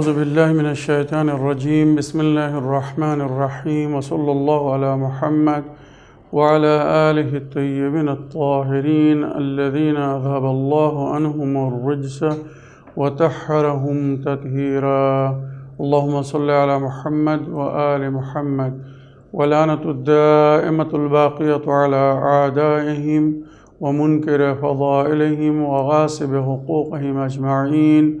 أعوذ بالله من الشيطان الرجيم. بسم الله الرحمن الرحيم. وصلى الله على محمد وعلى آله الطيبين الطاهرين الذين أذهب الله عنهم الرجس وطهرهم تطهيرا. اللهم صل على محمد وآل محمد. ولعنة الدائمة الباقية على أعدائهم ومنكر فضائلهم وغاصب حقوقهم أجمعين.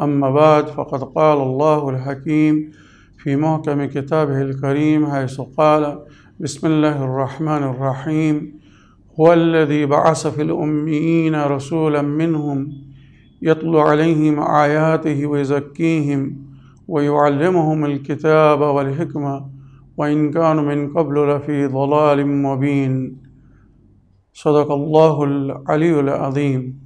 أما بعد فقد قال الله الحكيم في محكم كتابه الكريم حيث قال بسم الله الرحمن الرحيم. هو الذي بعث في الأميين رسولا منهم يتلو عليهم آياته ويزكيهم ويعلمهم الكتاب والحكمة وإن كانوا من قبل لفي ضلال مبين. صدق الله العلي العظيم.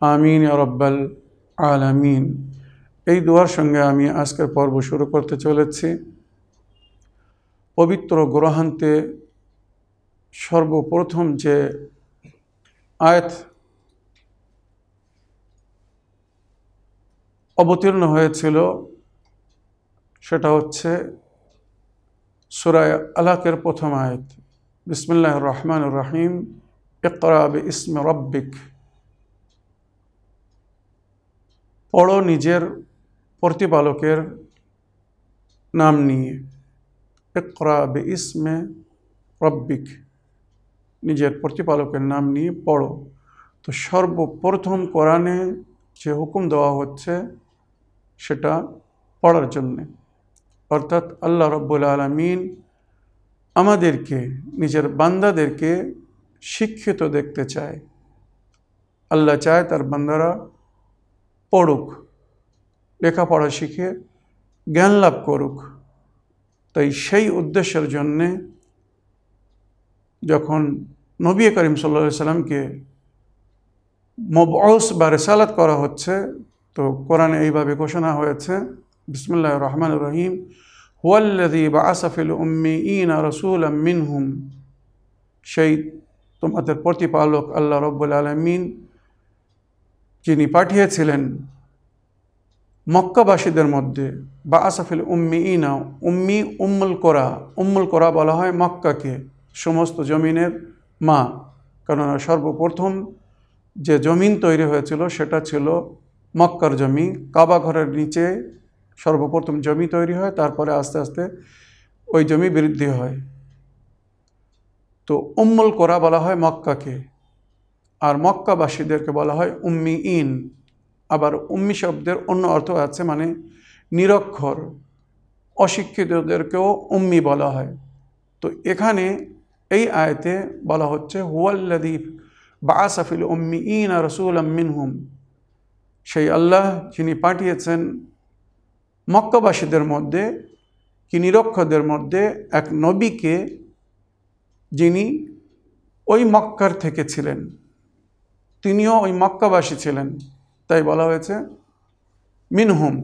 আমিন রব্বাল আলামিন। এই দোয়ার সঙ্গে আমি আজকের পর্ব শুরু করতে চলেছি। পবিত্র গ্রহান্তে সর্বপ্রথম যে আয়াত অবতীর্ণ হয়েছিল, সেটা হচ্ছে সুরায় আলাকের প্রথম আয়াত। বিসমুল্লাহ রহমান রাহিম। ইকরাব ইসম রব্বিক। পড়ো নিজের প্রতিপালকের নাম নিয়ে। একরা বে ইসমে রব্বিক, নিজের প্রতিপালকের নাম নিয়ে পড়ো। তো সর্বপ্রথম কোরআনে যে হুকুম দেওয়া হচ্ছে, সেটা পড়ার জন্যে। অর্থাৎ আল্লাহ রব্বুল আলমিন আমাদেরকে, নিজের বান্দাদেরকে শিক্ষিত দেখতে চায়। আল্লাহ চায় তার বান্দারা পড়ুক, লেখাপড়া শিখে জ্ঞান লাভ করুক। তাই সেই উদ্দেশ্যের জন্যে যখন নবী করিম সাল্লা সাল্লামকে মবস বা রেসালাত করা হচ্ছে, তো কোরআনে এইভাবে ঘোষণা হয়েছে বিসমুল্লাহ রহমান রহিম হুয়াল্লাদি বা আসাফিল উম্মি ইন রসুল মিনহুম সেই তোমাদের প্রতিপালক আল্লাহ রব্বুল আলমিন যিনি পাঠিয়েছিলেন মক্কাবাসীদের মধ্যে, বা আসাফিল উম্মি ইনা উম্মি উম্মুল কোরা উম্মুল কোরা বলা হয় মক্কাকে, সমস্ত জমিনের মা। কেননা সর্বপ্রথম যে জমিন তৈরি হয়েছিল সেটা ছিল মক্কার জমি। কাবা ঘরের নিচে সর্বপ্রথম জমি তৈরি হয়, তারপরে আস্তে আস্তে ওই জমি বৃদ্ধি হয়। তো উম্মুল কোরা বলা হয় মক্কাকে। আর মক্কাবাসীদেরকে বলা হয় উম্মি ইন আবার উম্মি শব্দের অন্য অর্থ আছে মানে নিরক্ষর। অশিক্ষিতদেরকেও উম্মি বলা হয়। তো এখানে এই আয়তে বলা হচ্ছে হুয়াল্লাদিফ বা আসাফিল উম্মি ইন আর রসুল মিনহুম। সেই আল্লাহ যিনি পাঠিয়েছেন মক্কাবাসীদের মধ্যে কি নিরক্ষরদের মধ্যে এক নবীকে যিনি ওই মক্কার থেকে ছিলেন। তিনিও ওই মক্কাবাসী ছিলেন। তাই বলা হয়েছে, মিনহুম।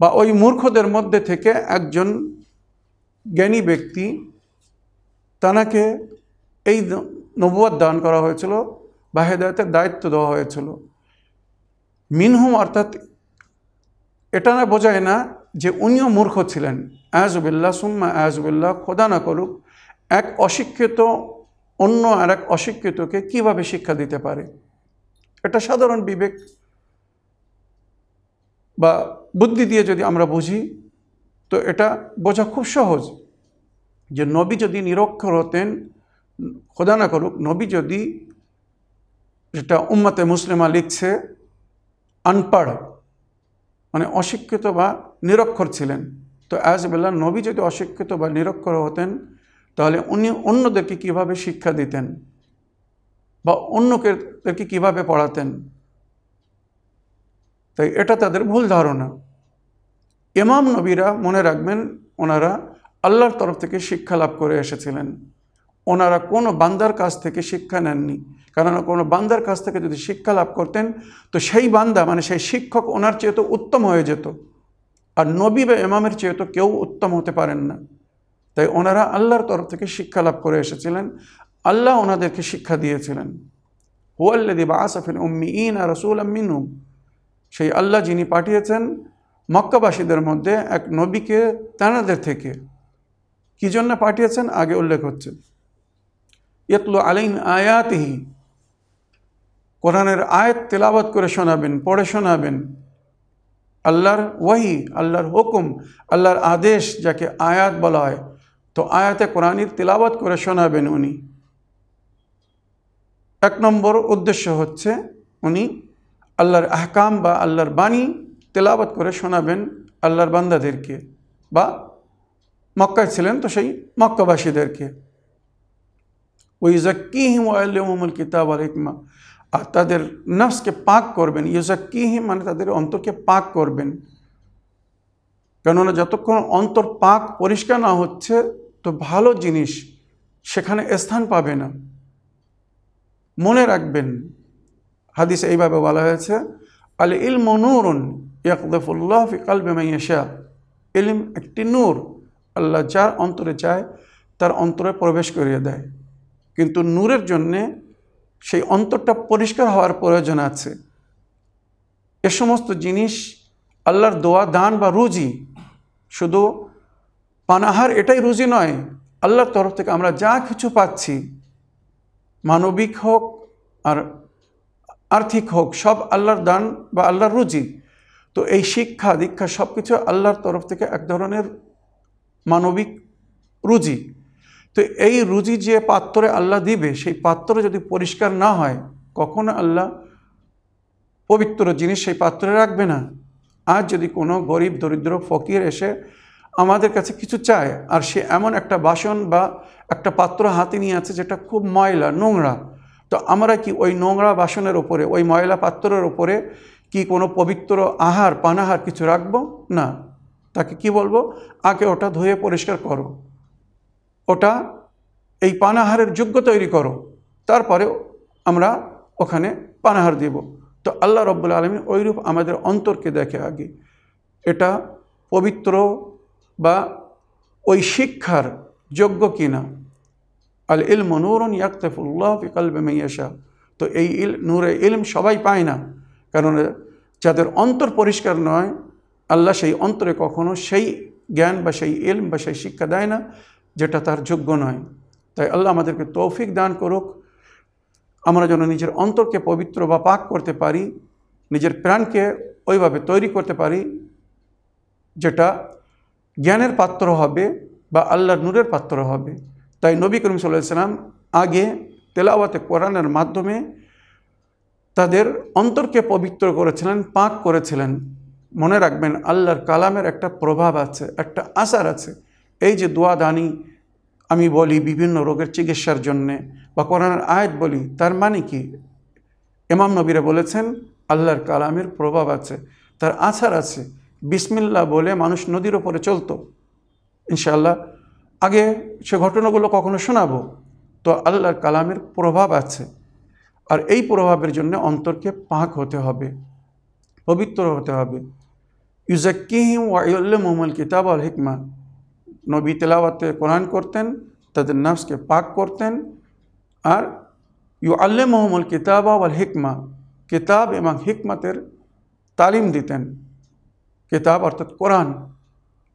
বা ওই মূর্খদের মধ্যে থেকে একজন জ্ঞানী ব্যক্তি, তানাকে এই নবুয়াদ দান করা হয়েছিল বা হেদায়তের দায়িত্ব দেওয়া হয়েছিল। মিনহুম অর্থাৎ এটা না বোঝায় না যে উনিও মূর্খ ছিলেন। আয়াজুবিল্লা সুম্মা আয়াজুবিল্লাহ খোদা না করুক, এক অশিক্ষিত অন্য আর এক অশিক্ষিতকে কীভাবে শিক্ষা দিতে পারে? এটা সাধারণ বিবেক বা বুদ্ধি দিয়ে যদি আমরা বুঝি, তো এটা বোঝা খুব সহজ যে নবী যদি নিরক্ষর হতেন, খোদা না করুক, নবী যদি যেটা উম্মতে মুসলিমা লিখছে আনপাড় মানে অশিক্ষিত বা নিরক্ষর ছিলেন, তো অ্যাজবেল্লা নবী যদি অশিক্ষিত বা নিরক্ষর হতেন তাহলে উনি অন্যদেরকে কীভাবে শিক্ষা দিতেন? বা অন্যকেদেরকে কীভাবে পড়াতেন? তাই এটা তাদের ভুল ধারণা। ইমাম নবীরা মনে রাখবেন, ওনারা আল্লাহর তরফ থেকে শিক্ষা লাভ করে এসেছিলেন। ওনারা কোনো বান্দার কাছ থেকে শিক্ষা নেননি। কারণ কোনো বান্দার কাছ থেকে যদি শিক্ষা লাভ করতেন, তো সেই বান্দা মানে সেই শিক্ষক ওনার চেয়ে তো উত্তম হয়ে যেত। আর নবী বা ইমামের চেয়ে তো কেউ উত্তম হতে পারেন না। তাই ওনারা আল্লাহর তরফ থেকে শিক্ষা লাভ করে এসেছিলেন। আল্লাহ ওনাদেরকে শিক্ষা দিয়েছিলেন। হুয়াল্লাদি বা আসফিন উম্মি ইন আর রসুল মিনুম সেই আল্লাহ যিনি পাঠিয়েছেন মক্কাবাসীদের মধ্যে এক নবীকে তেনাদের থেকে। কী জন্য পাঠিয়েছেন? আগে উল্লেখ হচ্ছে। ইয়তলু আলাইন আয়াতিহি। কোরআনের আয়াত তেলাবাত করে শোনাবেন, পড়ে শোনাবেন। আল্লাহর ওয়াহি, আল্লাহর হুকুম, আল্লাহর আদেশ যাকে আয়াত বলা হয় তো আয়াতে কোরআনির তেলাবাত করে শোনাবেন উনি। এক নম্বর উদ্দেশ্য হচ্ছে উনি আল্লাহর আহকাম বা আল্লাহর বাণী তেলাবাত করে শোনাবেন আল্লাহর বান্দাদেরকে বা মক্কায় ছিলেন তো সেই মক্কাবাসীদেরকে। ওই জাক্কিহিম আল্লামুল কিতাব আল হিকমা। আর তাদের নফসকে পাক করবেন। ইউজাক্কিহিম মানে তাদের অন্তরকে পাক করবেন। কেননা যতক্ষণ অন্তর পাক পরিষ্কার না হচ্ছে তো ভালো জিনিস সেখানে স্থান পাবে না। মনে রাখবেন, হাদিস এইভাবে বলা হয়েছে, আল ইল মনুরুন ইয়াকদফুল্লাহ ফি কালবে মাইয়াশা ইলম একটি নূর, আল্লাহ যার অন্তরে চায় তার অন্তরে প্রবেশ করিয়ে দেয়। কিন্তু নূরের জন্যে সেই অন্তরটা পরিষ্কার হওয়ার প্রয়োজন আছে। এ সমস্ত জিনিস আল্লাহর দোয়া, দান বা রুজি শুধু পানাহার এটাই রুজি নয়। আল্লাহর তরফ থেকে আমরা যা কিছু পাচ্ছি, মানবিক হোক আর আর্থিক হোক, সব আল্লাহর দান বা আল্লাহর রুজি। তো এই শিক্ষা, দীক্ষা সব কিছু আল্লাহর তরফ থেকে এক ধরনের মানবিক রুজি। তো এই রুজি যে পাত্রে আল্লাহ দিবে, সেই পাত্র যদি পরিষ্কার না হয়, কখনো আল্লাহ পবিত্র জিনিস সেই পাত্রে রাখবে না। আজ যদি কোনো গরিব, দরিদ্র, ফকির এসে আমাদের কাছে কিছু চায়, আর সে এমন একটা বাসন বা একটা পাত্র হাতে নিয়ে আছে যেটা খুব ময়লা, নোংরা। তো আমরা কি ওই নোংরা বাসনের ওপরে ওই ময়লা পাত্রের ওপরে কি কোনো পবিত্র আহার, পানাহার কিছু রাখব? না। তাকে কি বলব? আগে ওটা ধুয়ে পরিষ্কার করো। ওটা এই পানাহারের যোগ্য তৈরি করো। তারপরে আমরা ওখানে পানাহার দেব। তো আল্লাহ রব্বুল আলমী ওইরূপ আমাদের অন্তরকে দেখে আগে। এটা পবিত্র বা ওই শিক্ষার যোগ্য কিনা? আল ইলম নূরন ইয়াকতেফুল্লাহ ফি কালবে মেয়াশা তো এই ইল, নূরে ইলম সবাই পায় না। কারণ যাদের অন্তর পরিষ্কার নয়, আল্লাহ সেই অন্তরে কখনো সেই জ্ঞান বা সেই ইলম বা সেই শিক্ষা দেয় না, যেটা তার যোগ্য নয়। তাই আল্লাহ আমাদেরকে তৌফিক দান করুক। আমরা যেন নিজের অন্তরকে পবিত্র বা পাক করতে পারি, নিজের প্রাণকে ওইভাবে তৈরি করতে পারি, যেটা জ্ঞানের পাত্র হবে বা আল্লাহর নূরের পাত্র হবে। তাই নবী করিম সাল্লাম আগে তেলাওয়াতে কোরআনের মাধ্যমে তাদের অন্তরকে পবিত্র করেছিলেন, পাক করেছিলেন। মনে রাখবেন, আল্লাহর কালামের একটা প্রভাব আছে, একটা আসার আছে। এই যে দোয়া দানি আমি বলি বিভিন্ন রোগের চিকিৎসার জন্যে বা কোরআনের আয়াত বলি, তার মানে কি? এমাম নবীরা বলেছেন, আল্লাহর কালামের প্রভাব আছে, তার আছার আছে। বিসমিল্লা বলে মানুষ নদীর ওপরে চলতো। ইনশাল্লাহ আগে সে ঘটনাগুলো কখনো শোনাবো? তো আল্লাহর কালামের প্রভাব আছে। আর এই প্রভাবের জন্য অন্তরকে পাক হতে হবে, পবিত্র হতে হবে। ইউজাক্কিহিম ওয়াইল্লে মোহাম্মল কিতাব আল হিকমা। নবী তেলাওয়াতে কোরআন করতেন, তাদের নাফসকে পাক করতেন। আর ইউ আল্লে মোহাম্মল কিতাব আল হিকমা, কিতাব এবং হিকমতের তালিম দিতেন। কিতাব, অর্থাৎ কোরআন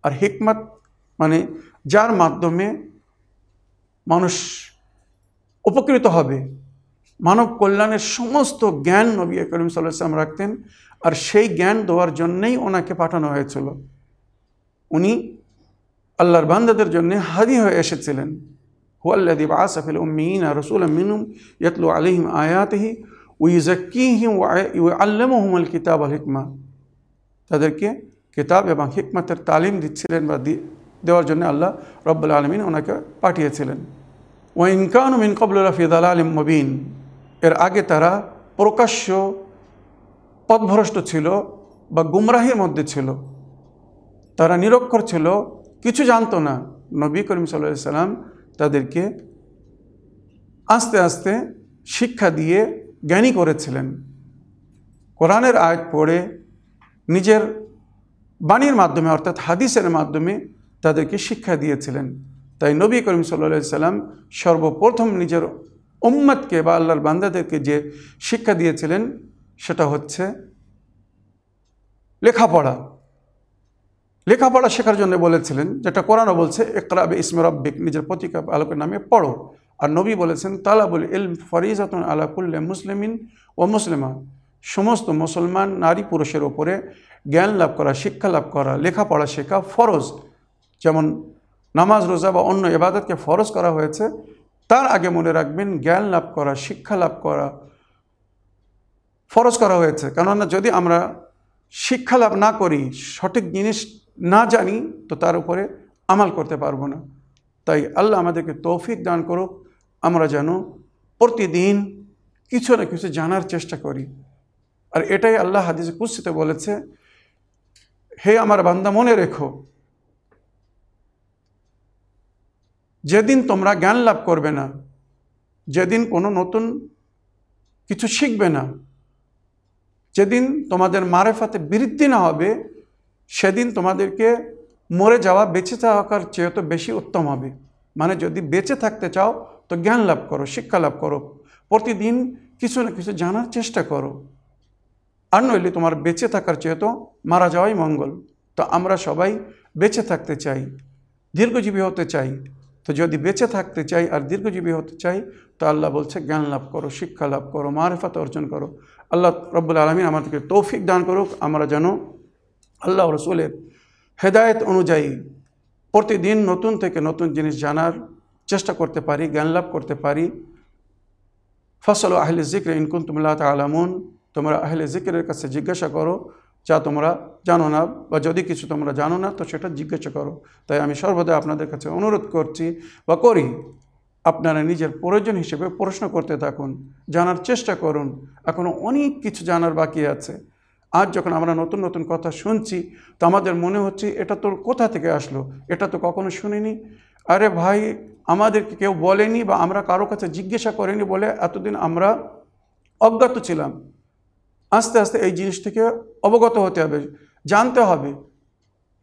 আর হিকমত মানে যার মাধ্যমে মানুষ উপকৃত হবে। মানব কল্যাণের সমস্ত জ্ঞান নবী করিম সাল্লাম রাখতেন আর সেই জ্ঞান দেওয়ার জন্যেই ওনাকে পাঠানো হয়েছিল। উনি আল্লাহর বান্দাদের জন্য হাদি হয়ে এসেছিলেন। হুয়াল্লাদি বাসাফিল উম্মিন রসুল মিনুম ইয়াতলু আলিহিম আয়াতহি উইজাক্কিহিম আল্লামহুমুল কিতাব আল হিকমা। তাদেরকে কিতাব এবং হিকমতের তালিম দিচ্ছিলেন বা দেওয়ার জন্য আল্লাহ রব্বুল আলমিন ওনাকে পাঠিয়েছিলেন। ওয়াইনকান মিন কবল রফিদ আলিম মবিন। এর আগে তারা প্রকাশ্য পথভ্রষ্ট ছিল বা গুমরাহির মধ্যে ছিল। তারা নিরক্ষর ছিল, কিছু জানতো না। নবী করিম সাল্লা সাল্লাম তাদেরকে আস্তে আস্তে শিক্ষা দিয়ে জ্ঞানী করেছিলেন। কোরআনের আয়াত পড়ে নিজের বাণীর মাধ্যমে, অর্থাৎ হাদিসের মাধ্যমে তাদেরকে শিক্ষা দিয়েছিলেন। তাই নবী করিম সাল্লা সাল্লাম সর্বপ্রথম নিজের উম্মতকে বা আল্লাহর বান্দাদেরকে যে শিক্ষা দিয়েছিলেন, সেটা হচ্ছে লেখাপড়া। লেখাপড়া শেখার জন্য বলেছিলেন, যেটা কোরআনও বলছে একরাবে ইসমে রব্বিক নিজের প্রতিকা আলোকের নামে পড়ো। আর নবী বলেছেন, তালাবুল ইল ফরিজাতুন আলাকুল্লে মুসলিমিন ও মুসলিমা সমস্ত মুসলমান, নারী, পুরুষের ওপরে জ্ঞান লাভ করা, শিক্ষা লাভ করা, লেখাপড়া শেখা ফরজ। যেমন নামাজ, রোজা বা অন্য এবাদতকে ফরজ করা হয়েছে, তার আগে মনে রাখবেন জ্ঞান লাভ করা, শিক্ষা লাভ করা ফরজ করা হয়েছে। কেননা যদি আমরা শিক্ষা লাভ না করি, সঠিক জিনিস না জানি, তো তার উপরে আমাল করতে পারব না। তাই আল্লাহ আমাদেরকে তৌফিক দান করুক। আমরা যেন প্রতিদিন কিছু না কিছু জানার চেষ্টা করি। আর এটাই আল্লাহ হাদিসে কুস্তিতে বলেছে, হে আমার বান্দা, মনে রেখো, যেদিন তোমরা জ্ঞান লাভ করবে না, যেদিন কোনো নতুন কিছু শিখবে না, যেদিন তোমাদের মারেফাতে বৃদ্ধি না হবে, সেদিন তোমাদেরকে মরে যাওয়া, বেঁচে থাকার চেয়ে তো বেশি উত্তম হবে। মানে যদি বেঁচে থাকতে চাও, তো জ্ঞান লাভ করো, শিক্ষা লাভ করো, প্রতিদিন কিছু না কিছু জানার চেষ্টা করো। আর নইলে তোমার বেঁচে থাকার চেয়ে তো মারা যাওয়াই মঙ্গল। তো আমরা সবাই বেঁচে থাকতে চাই, দীর্ঘজীবী হতে চাই। তো যদি বেঁচে থাকতে চাই আর দীর্ঘজীবী হতে চাই, তো আল্লাহ বলছে, জ্ঞান লাভ করো, শিক্ষা লাভ করো, মারেফাত অর্জন করো। আল্লাহ রব্বুল আলমিন আমাদেরকে তৌফিক দান করুক। আমরা যেন আল্লাহ রসুলের হেদায়ত অনুযায়ী প্রতিদিন নতুন থেকে নতুন জিনিস জানার চেষ্টা করতে পারি, জ্ঞান লাভ করতে পারি। ফসল আহলে জিক্র ইনকুন তুমলা আলামুন তোমরা আহলে জিক্রের কাছে জিজ্ঞাসা করো, যা তোমরা জানো না বা যদি কিছু তোমরা জানো না, তো সেটা জিজ্ঞাসা করো। তাই আমি সর্বদা আপনাদের কাছে অনুরোধ করছি, বা করি, আপনারা নিজের প্রয়োজন হিসেবে প্রশ্ন করতে থাকুন, জানার চেষ্টা করুন। এখনও অনেক কিছু জানার বাকি আছে। আজ যখন আমরা নতুন নতুন কথা শুনছি, তো আমাদের মনে হচ্ছে, এটা তো কোথা থেকে আসলো? এটা তো কখনো শুনিনি? আরে ভাই, আমাদেরকে কেউ বলেনি বা আমরা কারও কাছে জিজ্ঞাসা করিনি বলে এতদিন আমরা অজ্ঞাত ছিলাম। আস্তে আস্তে এই জিনিস থেকে অবগত হতে হবে, জানতে হবে,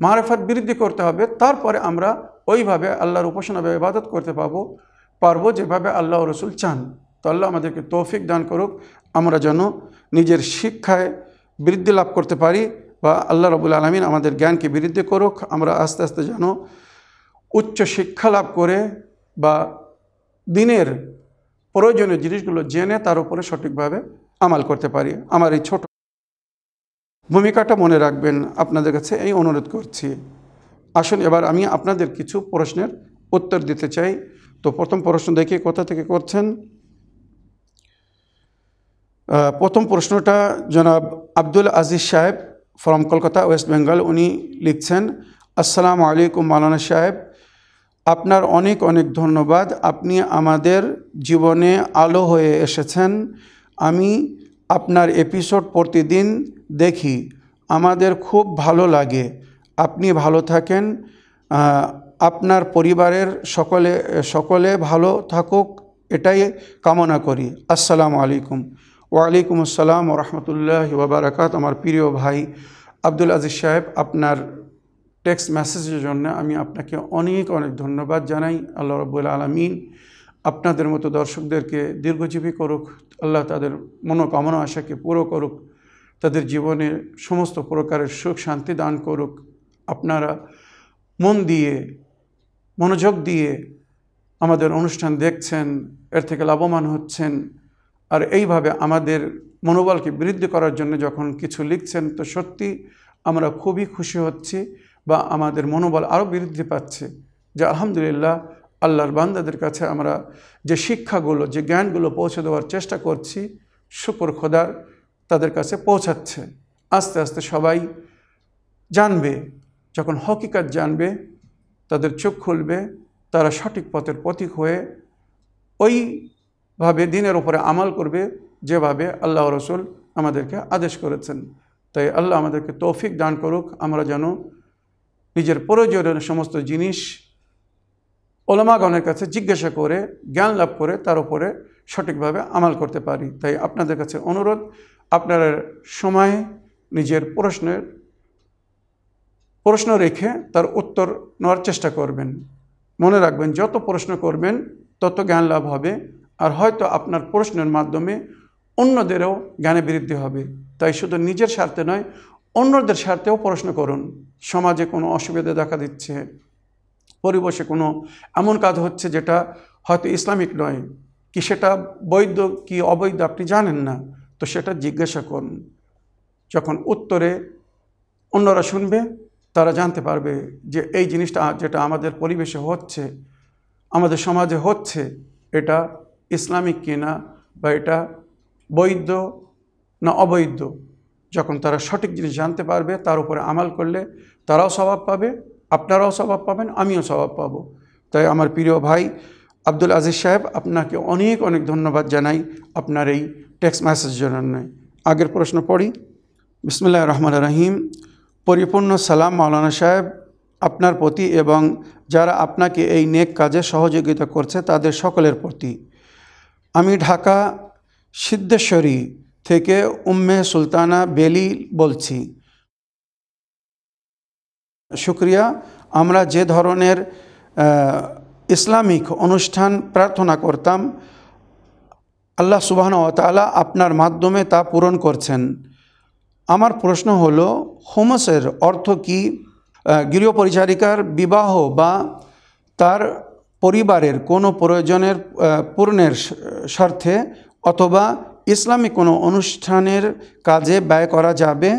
মারেফাত বৃদ্ধি করতে হবে। তারপরে আমরা ওইভাবে আল্লাহর উপাসনা ইবাদত করতে পাবো পারব যেভাবে আল্লাহ রসুল চান। তো আল্লাহ আমাদেরকে তৌফিক দান করুক। আমরা যেন নিজের শিক্ষায় বৃদ্ধি লাভ করতে পারি বা আল্লাহ রবুল আলমিন আমাদের জ্ঞানকে বৃদ্ধি করুক। আমরা আস্তে আস্তে যেন উচ্চ শিক্ষা লাভ করে বা দিনের প্রয়োজনীয় জিনিসগুলো জেনে তার উপরে সঠিকভাবে আমাল করতে পারি। আমার এই ছোট ভূমিকাটা মনে রাখবেন। আপনাদের কাছে এই অনুরোধ করছি। আসুন এবার আমি আপনাদের কিছু প্রশ্নের উত্তর দিতে চাই। তো প্রথম প্রশ্ন দেখি, কোথা থেকে করছেন? প্রথম প্রশ্নটা জনাব আব্দুল আজিজ সাহেব ফ্রম কলকাতা ওয়েস্ট বেঙ্গল উনি লিখছেন, আসসালামু আলাইকুম মালানা সাহেব। আপনার অনেক অনেক ধন্যবাদ। আপনি আমাদের জীবনে আলো হয়ে এসেছেন। আমি আপনার এপিসোড প্রতিদিন দেখি। আমাদের খুব ভালো লাগে। আপনি ভালো থাকেন। আপনার পরিবারের সকলে সকলে ভালো থাকুক। এটাই কামনা করি। আসসালামু আলাইকুম। ওয়ালাইকুম আসসালাম রহমতুল্লাহ ওবরাকাত। আমার প্রিয় ভাই আব্দুল আজিজ সাহেব, আপনার টেক্সট মেসেজের জন্য আমি আপনাকে অনেক অনেক ধন্যবাদ জানাই। আল্লাহ রব্বুল আলমিন আপনাদের মতো দর্শকদেরকে দীর্ঘজীবী করুক, আল্লাহ তাদের মনোকামনা, আশাকে পুরো করুক, তাদের জীবনে সমস্ত প্রকারের সুখ, শান্তি দান করুক। আপনারা মন দিয়ে, মনোযোগ দিয়ে আমাদের অনুষ্ঠান দেখছেন, এর থেকে লাভবান হচ্ছেন। আর এইভাবে আমাদের মনোবলকে বৃদ্ধি করার জন্য যখন কিছু লিখছেন, তো সত্যি আমরা খুবই খুশি হচ্ছি বা আমাদের মনোবল আরও বৃদ্ধি পাচ্ছে। যে আলহামদুলিল্লাহ আল্লাহর বান্দাদের কাছে আমরা যে শিক্ষাগুলো, যে জ্ঞানগুলো পৌঁছে দেওয়ার চেষ্টা করছি, শুকর খোদার তাদের কাছে পৌঁছাচ্ছে। আস্তে আস্তে সবাই জানবে, যখন হকিকাত জানবে, তাদের চোখ খুলবে, তারা সঠিক পথের পথিক হয়ে ওইভাবে দিনের উপরে আমাল করবে, যেভাবে আল্লাহ রসুল আমাদেরকে আদেশ করেছেন। তাই আল্লাহ আমাদেরকে তৌফিক দান করুক, আমরা যেন নিজের প্রয়োজনীয় সমস্ত জিনিস ওলামাগণের কাছে জিজ্ঞাসা করে, জ্ঞান লাভ করে তার উপরে সঠিকভাবে আমাল করতে পারি। তাই আপনাদের কাছে অনুরোধ, আপনারা সময়ে নিজের প্রশ্নের, প্রশ্ন রেখে তার উত্তর নেওয়ার চেষ্টা করবেন। মনে রাখবেন, যত প্রশ্ন করবেন, তত জ্ঞান লাভ হবে, আর হয়তো আপনার প্রশ্নের মাধ্যমে অন্যদেরও জ্ঞানে বৃদ্ধি হবে। তাই শুধু নিজের স্বার্থে নয়, অন্যদের স্বার্থেও প্রশ্ন করুন। সমাজে কোনো অসুবিধা দেখা দিচ্ছে। পরিবেশে কোনো এমন কাজ হচ্ছে যেটা হয়তো ইসলামিক নয়। কি সেটা বৈধ কি অবৈধ আপনি জানেন না। তো সেটা জিজ্ঞাসা করুন। যখন উত্তরে অন্যরা শুনবে, তারা জানতে পারবে যে এই জিনিসটা যেটা আমাদের পরিবেশে হচ্ছে, আমাদের সমাজে হচ্ছে, এটা ইসলামিক কিনা বা এটা বৈধ না অবৈধ। যখন তারা সঠিক জিনিস জানতে পারবে, তার উপরে আমাল করলে তারাও স্বভাব পাবে। আপনারাও স্বভাব পাবেন, আমিও স্বভাব পাব। তাই আমার প্রিয় ভাই আব্দুল আজিজ সাহেব, আপনাকে অনেক অনেক ধন্যবাদ জানাই আপনার এই টেক্সট মেসেজ জন্য। আগের প্রশ্ন পড়ি। বিসমুল্লাহ রহমান রহিম। পরিপূর্ণ সালাম মাওলানা সাহেব, আপনার প্রতি এবং যারা আপনাকে এই নেক কাজে সহযোগিতা করছে, তাদের সকলের প্রতি। আমি ঢাকা সিদ্ধেশ্বরী থেকে উম্মে সুলতানা বেলি বলছি। শুক্রিয়া। আমরা যে ধরনের ইসলামিক অনুষ্ঠান প্রার্থনা করতাম, আল্লাহ সুবাহন তালা আপনার মাধ্যমে তা পূরণ করছেন। আমার প্রশ্ন হলো, হোমসের অর্থ কি? গৃহ পরিচারিকার বিবাহ বা তার পরিবারের কোনো প্রয়োজনের পূর্ণের স্বার্থে অথবা ইসলামী কোনো অনুষ্ঠানের কাজে ব্যয় করা যাবে,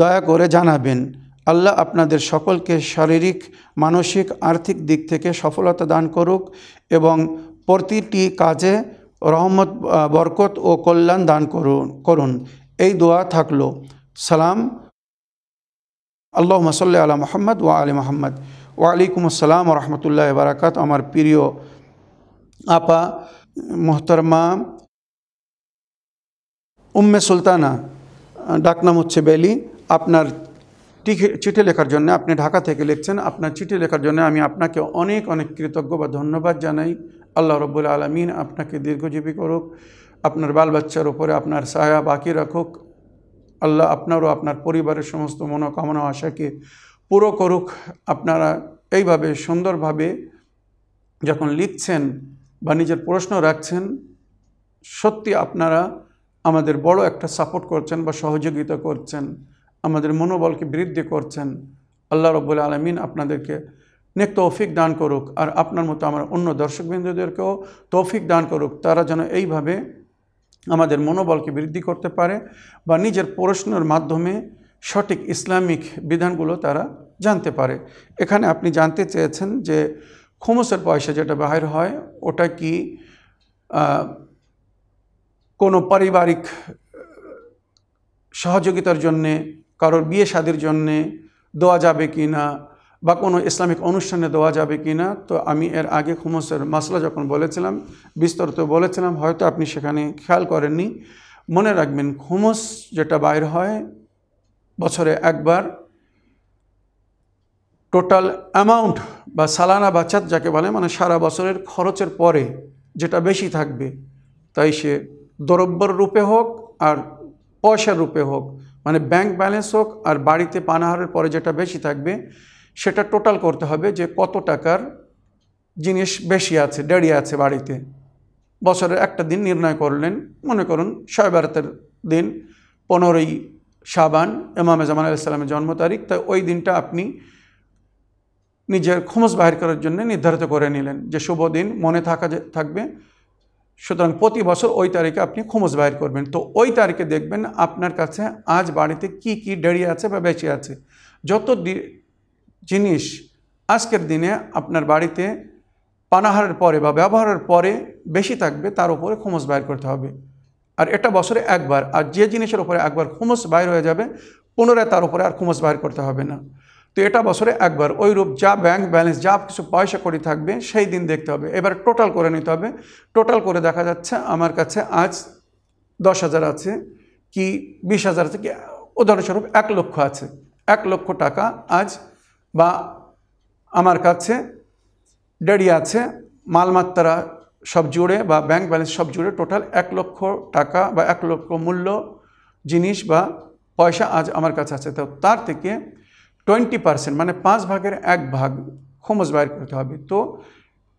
দয়া করে জানাবেন। আল্লাহ আপনাদের সকলকে শারীরিক, মানসিক, আর্থিক দিক থেকে সফলতা দান করুক এবং প্রতিটি কাজে রহমত বরকত ও কল্যাণ দান করুন করুন। এই দোয়া থাকল, সালাম। আল্লাহ মসল্লা আলা মোহাম্মদ ওয়া আলী মোহাম্মদ। ওয়ালাইকুম আসসালাম রহমতুল্লাহ বারাকাত। আমার প্রিয় আপা, মোহতরমা, উম্মে সুলতানা, ডাকনাম হচ্ছে বেলি। আপনার চিঠি লেখার জন্য আপনি ঢাকা থেকে লিখছেন, আপনার চিঠি লেখার জন্য আমি আপনাকে অনেক অনেক কৃতজ্ঞ বা ধন্যবাদ জানাই। আল্লাহ রব্বুল আলমিন আপনাকে দীর্ঘজীবী করুক, আপনার বাল বাচ্চার উপরে আপনার সায়া বাকি রাখুক। আল্লাহ আপনারও আপনার পরিবারের সমস্ত মনোকামনা, আশাকে পুরো করুক। আপনারা এইভাবে সুন্দরভাবে যখন লিখছেন বা নিজের প্রশ্ন রাখছেন, সত্যি আপনারা আমাদের বড় একটা সাপোর্ট করছেন বা সহযোগিতা করছেন। আমাদের মনোবলকে বৃদ্ধি করছেন। আল্লাহ রব্বুল আলমিন আপনাদেরকে নেক তৌফিক দান করুক আর আপনার মতো আমার অন্য দর্শকবৃন্দদেরকেও তৌফিক দান করুক। তারা যেন এইভাবে আমাদের মনোবলকে বৃদ্ধি করতে পারে বা নিজের প্রশ্নের মাধ্যমে সঠিক ইসলামিক বিধানগুলো তারা জানতে পারে। এখানে আপনি জানতে চেয়েছেন যে খুমসের পয়সা যেটা বাহির হয়, ওটা কি কোনো পারিবারিক সহযোগিতার জন্যে কারোর বিয়ে শাদির জন্যে দেওয়া যাবে কি না বা কোনো ইসলামিক অনুষ্ঠানে দেওয়া যাবে কি না, তো আমি এর আগে খুমসের মাসলা যখন বলেছিলাম বিস্তারিত বলেছিলাম, হয়তো আপনি সেখানে খেয়াল করেননি। মনে রাখবেন, খুমস যেটা বাইর হয়, বছরে একবার টোটাল অ্যামাউন্ট বা সালানা বাচাত যাকে বলে মানে সারা বছরের খরচের পরে যেটা বেশি থাকবে, তাই সে দ্রব্যর রূপে হোক আর পয়সার রূপে হোক মানে ব্যাংক ব্যালেন্স হোক আর বাড়িতে পানাহারের পরে যেটা বেশি থাকবে, সেটা টোটাল করতে হবে যে কত টাকার জিনিস বেশি আছে দেড়িয়ে আছে বাড়িতে। বছরের একটা দিন নির্ণয় করলেন, মনে করুন শয় বারাতের দিন পনেরোই সাবান এমামে জামান আলাইসালামের জন্ম তারিখ, তাই ওই দিনটা আপনি নিজের খোমস বাহির করার জন্য নির্ধারিত করে নিলেন যে শুভ দিন মনে থাকা থাকবে। সুতরাং প্রতি বছর ওই তারিখে আপনি খুমস বাইর করবেন। তো ওই তারিখে দেখবেন আপনার কাছে আজ বাড়িতে কি কি দেরি আছে বা বেশি আছে। যত জিনিস আজকের দিনে আপনার বাড়িতে পানাহারের পরে বা ব্যবহারের পরে বেশি থাকবে, তার উপরে খুমস বাইর করতে হবে। আর এটা বছরে একবার। আর যে জিনিসের উপরে একবার খুমস বাইর হয়ে যাবে, পুনরায় তার উপরে আর খুমস বাইর করতে হবে না। তো এটা বছরে একবার। ওই রূপ যা ব্যাংক ব্যালেন্স যা কিছু পয়সা করি থাকবে, সেই দিন দেখতে হবে। এবার টোটাল করে নিতে হবে। টোটাল করে দেখা যাচ্ছে আমার কাছে আজ দশ হাজার আছে, কি বিশ হাজার আছে, কি উদাহরণস্বরূপ এক লক্ষ আছে। এক লক্ষ টাকা আজ বা আমার কাছে ডেডি আছে, মালমাত্রা সব জুড়ে বা ব্যাংক ব্যালেন্স সব জুড়ে টোটাল এক লক্ষ টাকা বা এক লক্ষ মূল্য জিনিস বা পয়সা আজ আমার কাছে আছে। তো তার থেকে টোয়েন্টি পার্সেন্ট মানে পাঁচ ভাগের এক ভাগ খোমস বাইর করতে হবে। তো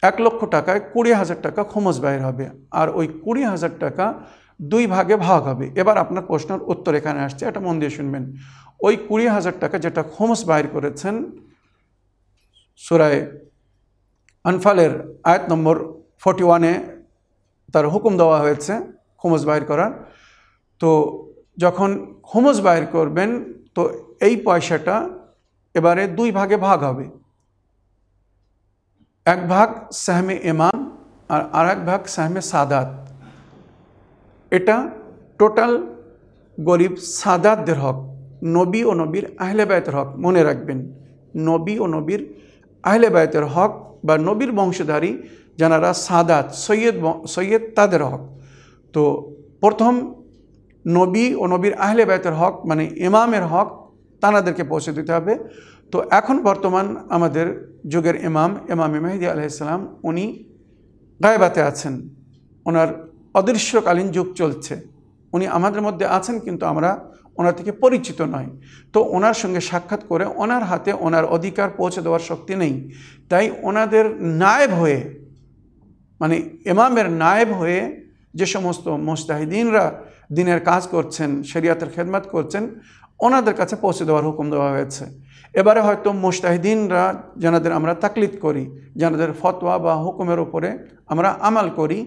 এক লক্ষ টাকায় কুড়ি হাজার টাকা খোমস বাইর হবে আর ওই কুড়ি হাজার টাকা দুই ভাগে ভাগ হবে। এবার আপনার প্রশ্নের উত্তর এখানে আসছে, এটা মন দিয়ে শুনবেন। ওই কুড়ি হাজার টাকা যেটা খোমস বাইর করেছেন, সুরায় আনফালের আয়াত নম্বর ফর্টি ওয়ানে তার হুকুম দেওয়া হয়েছে খুমস বাইর করার। তো যখন খুমস বাইর করবেন, তো এই পয়সাটা এবারে দুই ভাগে ভাগ হবে। এক ভাগ সাহমে ইমাম আর আর এক ভাগ সাহমে সাদাত। এটা টোটাল গরিব সাদাতদের হক, নবী ও নবীর আহলে বায়তের হক। মনে রাখবেন, নবী ও নবীর আহলে বায়তের হক বা নবীর বংশধারী যারা সাদাত, সৈয়দ সৈয়দ তাদের হক। তো প্রথম নবী ও নবীর আহলে বায়তের হক মানে ইমামের হক তানাদেরকে পৌঁছে দিতে হবে। তো এখন বর্তমান আমাদের যুগের ইমাম ইমাম মেহেদি আলাইসালাম উনি গায়েবাতে আছেন। ওনার অদৃশ্যকালীন যুগ চলছে। উনি আমাদের মধ্যে আছেন কিন্তু আমরা ওনার থেকে পরিচিত নয় তো ওনার সঙ্গে সাক্ষাৎ করে ওনার হাতে ওনার অধিকার পৌঁছে দেওয়ার শক্তি নেই। তাই ওনাদের নায়েব হয়ে মানে ইমামের নায়েব হয়ে যে সমস্ত মোস্তাহিদিনরা দিনের কাজ করছেন, শরিয়াতের খেদমাত করছেন ওনাদের কাছে পৌঁছে দেওয়ার হুকুম দেওয়া হয়েছে। এবারে হয়তো মোস্তাহিদিনরা যাদের আমরা তাকলিদ করি যাদের ফতোয়া বা হুকুমের উপরে আমরা আমাল করি,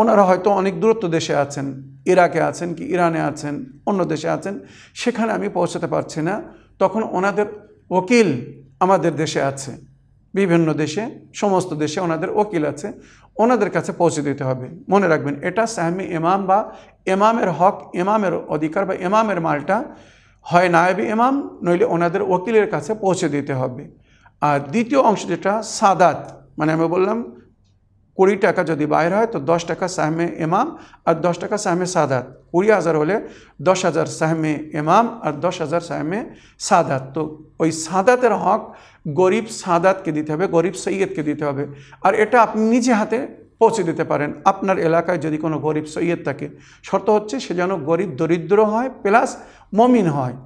ওনারা হয়তো অনেক দূরত্ব দেশে আছেন, ইরাকে আছেন কি ইরানে আছেন, অন্য দেশে আছেন, সেখানে আমি পৌঁছাতে পারছি না। তখন ওনাদের ওকিল আমাদের দেশে আছে, বিভিন্ন দেশে, সমস্ত দেশে ওনাদের ওকিল আছে, ওনাদের কাছে পৌঁছে দিতে হবে। মনে রাখবেন, এটা সাহমি ইমাম বা এমামের হক এমামের অধিকার বা ইমামের মালটা হয় নায়েবি ইমাম, নইলে ওনাদের ওকিলের কাছে পৌঁছে দিতে হবে। আর দ্বিতীয় অংশ যেটা, সাদাত। মানে আমি বললাম, কুড়ি টাকা যদি বাইর হয়, তো দশ টাকা সাহমে ইমাম আর দশ টাকা সাহমে সাদাত। কুড়ি হাজার হলে দশ হাজার সাহমে ইমাম আর দশ হাজার সাহমে সাদাত। তো ওই সাদাতের হক গরিব সাদাতকে দিতে হবে, গরিব সৈয়দকে দিতে হবে। আর এটা আপনি নিজে হাতে পৌঁছে দিতে পারেন। আপনার এলাকায় যদি কোনো গরিব সৈয়দ থাকে, শর্ত হচ্ছে সে যেন গরিব দরিদ্র হয়, প্লাস মমিন হয়।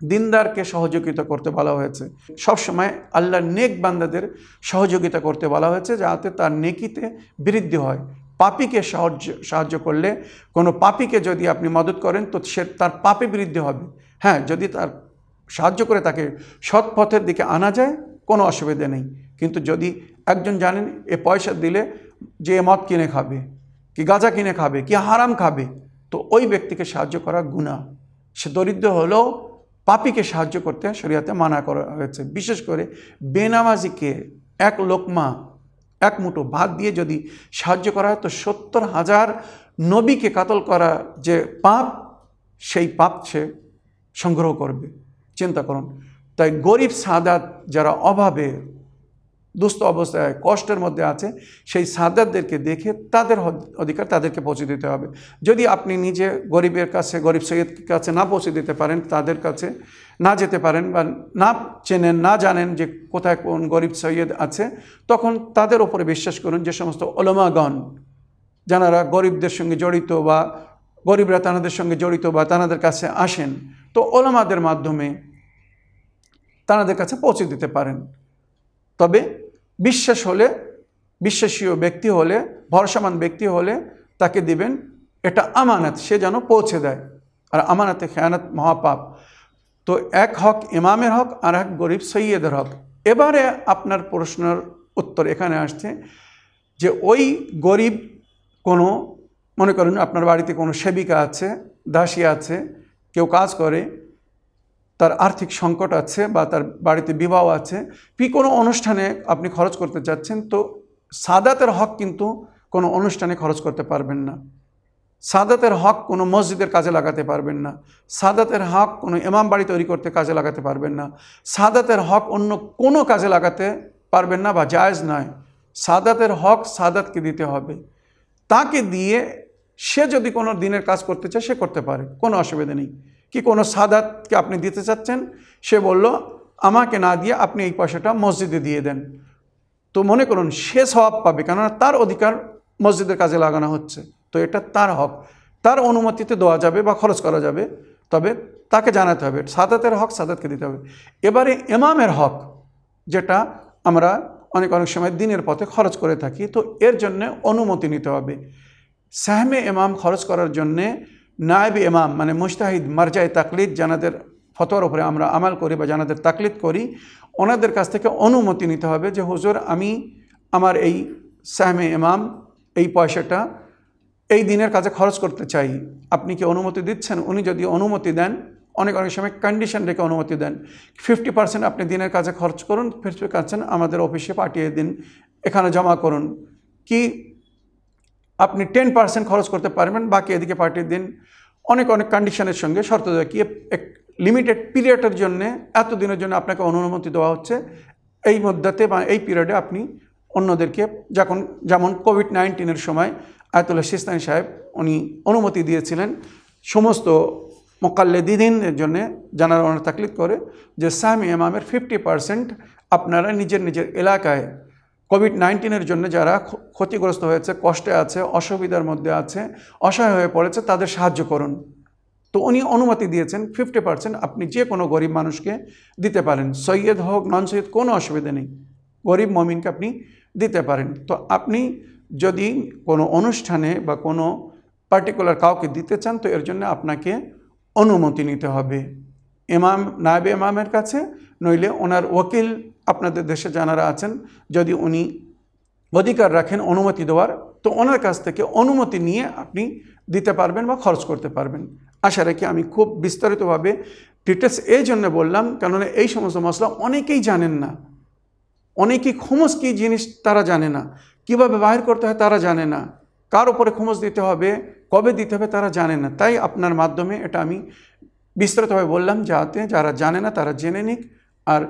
দিনদারকে সহযোগিতা করতে বলা হয়েছে। সবসময় আল্লাহর নেক বান্দাদের সহযোগিতা করতে বলা হয়েছে, যাতে তার নেকিতে বৃদ্ধি হয়। পাপিকে সাহায্য সাহায্য করলে কোনো পাপিকে যদি আপনি মদত করেন, তো সে তার পাপে বৃদ্ধি হবে। হ্যাঁ যদি তার সাহায্য করে তাকে সৎ পথের দিকে আনা যায়, কোনো অসুবিধা নেই। কিন্তু যদি একজন জানেন, এ পয়সা দিলে যে মদ কিনে খাবে, কি গাঁজা কিনে খাবে, কি হারাম খাবে, তো ওই ব্যক্তিকে সাহায্য করা গুণা সে দরিদ্র হলেও পাপিকে সাহায্য করতে শরিয়াতে মানা করা হয়েছে। বিশেষ করে বেনামাজিকে এক লোকমা, এক মুঠো ভাত দিয়ে যদি সাহায্য করা হয়, তো সত্তর হাজার নবীকে কাতল করা যে পাপ, সেই পাপ সে সংগ্রহ করবে। চিন্তা করুন। তাই গরিব সাদাত যারা অভাবে দুস্থ অবস্থায়, কষ্টের মধ্যে আছে, সেই সাদাতদেরকে দেখে তাদের অধিকার তাদেরকে পৌঁছে দিতে হবে। যদি আপনি নিজে গরিবের কাছে, গরিব সৈয়দের কাছে না পৌঁছে দিতে পারেন, তাদের কাছে না যেতে পারেন বা না চেনেন, না জানেন যে কোথায় কোন গরিব সৈয়দ আছে, তখন তাদের ওপরে বিশ্বাস করুন যে সমস্ত ওলমাগণ যারা গরিবদের সঙ্গে জড়িত বা গরিবরা তানাদের সঙ্গে জড়িত বা তানাদের কাছে আসেন, তো ওলামাদের মাধ্যমে তানাদের কাছে পৌঁছে দিতে পারেন। তবে বিশ্বাস হলে, বিশ্বাসীয় ব্যক্তি হলে ভরসামান ব্যক্তি হলে তাকে দিবেন, এটা আমানত, সে যেন পৌঁছে দেয়। আর আমানতে খেয়ানত মহাপাপ। তো এক হক ইমামের হক, আর এক গরিব সৈয়দের হক। এবারে আপনার প্রশ্নের উত্তর এখানে আসছে যে ওই গরিব কোনো, মনে করেন আপনার বাড়িতে কোনো সেবিকা আছে, দাসী আছে, কেউ কাজ করে তার আর্থিক সংকট আছে বা তার বাড়িতে বিবাহ আছে, কি কোনো অনুষ্ঠানে আপনি খরচ করতে চাচ্ছেন তো সাদাতের হক কিন্তু কোনো অনুষ্ঠানে খরচ করতে পারবেন না। সাদাতের হক কোনো মসজিদের কাজে লাগাতে পারবেন না। সাদাতের হক কোনো ইমাম বাড়ি তৈরি করতে কাজে লাগাতে পারবেন না। সাদাতের হক অন্য কোনো কাজে লাগাতে পারবেন না বা জায়েজ নয়। সাদাতের হক সাদাতকে দিতে হবে। তাকে দিয়ে সে যদি কোনো দিনের কাজ করতে চায়, সে করতে পারে। কোনো অসুবিধা নেই। কি কোনো সাদাতকে আপনি দিতে চাচ্ছেন? সে বলল, আমাকে না দিয়ে আপনি এই পয়সাটা মসজিদে দিয়ে দেন। তো মনে করুন, সে স্বভাব পাবে, কেননা তার অধিকার মসজিদের কাজে লাগানো হচ্ছে। তো এটা তার হক। তার অনুমতিতে দেওয়া যাবে বা খরচ করা যাবে, তবে তাকে জানাতে হবে, সাদাতের হক সাদাতকে দিতে হবে। এবারে এমামের হক, যেটা আমরা অনেক অনেক সময় দিনের পথে খরচ করে থাকি, তো এর জন্য অনুমতি নিতে হবে। সাহমে এমাম খরচ করার জন্যে নায়েব এমাম মানে মুস্তাহিদ মার্জাই তাকলিদ, জানাদের ফতোয়ার উপরে আমরা আমাল করি বা জানাদের তাকলিদ করি, ওনাদের কাছ থেকে অনুমতি নিতে হবে যে, হুজুর, আমি আমার এই সাহমে এমাম এই পয়সাটা এই দিনের কাজে খরচ করতে চাই। আপনি কি অনুমতি দিচ্ছেন? উনি যদি অনুমতি দেন, অনেক অনেক সময় কন্ডিশন রেখে অনুমতি দেন। ফিফটি পার্সেন্ট আপনি দিনের কাজে খরচ করুন ফিফটি পার্সেন্ট আমাদের অফিসে পাঠিয়ে দিন, এখানে জমা করুন। কি আপনি টেন পার্সেন্ট খরচ করতে পারবেন, বাকি এদিকে পাঠিয়ে দিন অনেক অনেক কন্ডিশনের সঙ্গে শর্ত দেওয়া কি, এক লিমিটেড পিরিয়ডের জন্যে এত দিনের জন্য আপনাকে অনুমতি দেওয়া হচ্ছে। এই মধ্যতে বা এই পিরিয়ডে আপনি অন্যদেরকে যখন, যেমন কোভিড নাইন্টিনের সময় আয়তুল্লাহ সিস্তানি সাহেব, উনি অনুমতি দিয়েছিলেন সমস্ত মোকাল্লেদিনের জন্য জানার তাকলিদ করে যে সামি এমামের ফিফটি পারসেন্ট আপনারা নিজের নিজের এলাকায় কোভিড নাইন্টিনের জন্য যারা ক্ষতিগ্রস্ত হয়েছে, কষ্টে আছে, অসুবিধার মধ্যে আছে, অসহায় হয়ে পড়েছে, তাদের সাহায্য করুন। তো উনি অনুমতি দিয়েছেন ফিফটি পার্সেন্ট আপনি যে কোনো গরিব মানুষকে দিতে পারেন। সৈয়দ হোক নন সৈয়দ, কোনো অসুবিধা নেই। গরিব মমিনকে আপনি দিতে পারেন। তো আপনি যদি কোনো অনুষ্ঠানে বা কোনো পার্টিকুলার কাউকে দিতে চান, তো এর জন্য আপনাকে অনুমতি নিতে হবে। ইমাম, নায়বে ইমামের কাছে, নইলে ওনার ওকিল আপনাদের দেশে যারা আছেন, যদি উনি অধিকার রাখেন, অনুমতি দেওয়ার, তো ওনার কাছ থেকে অনুমতি নিয়ে আপনি দিতে পারবেন বা খরচ করতে পারবেন। আশা রাখি আমি খুব বিস্তারিতভাবে ডিটেলস এই জন্য বললাম, কেননা এই সমস্ত মশলা অনেকেই জানেন না। অনেকেই খোমস কী জিনিস তারা জানে না। কীভাবে বাহির করতে হয় তারা জানে না। কার উপরে খোমস দিতে হবে, কবে দিতে হবে তারা জানে না। তাই আপনার মাধ্যমে এটা আমি বিস্তারিতভাবে বললাম, যাতে যারা জানে না তারা জেনে নিক। আর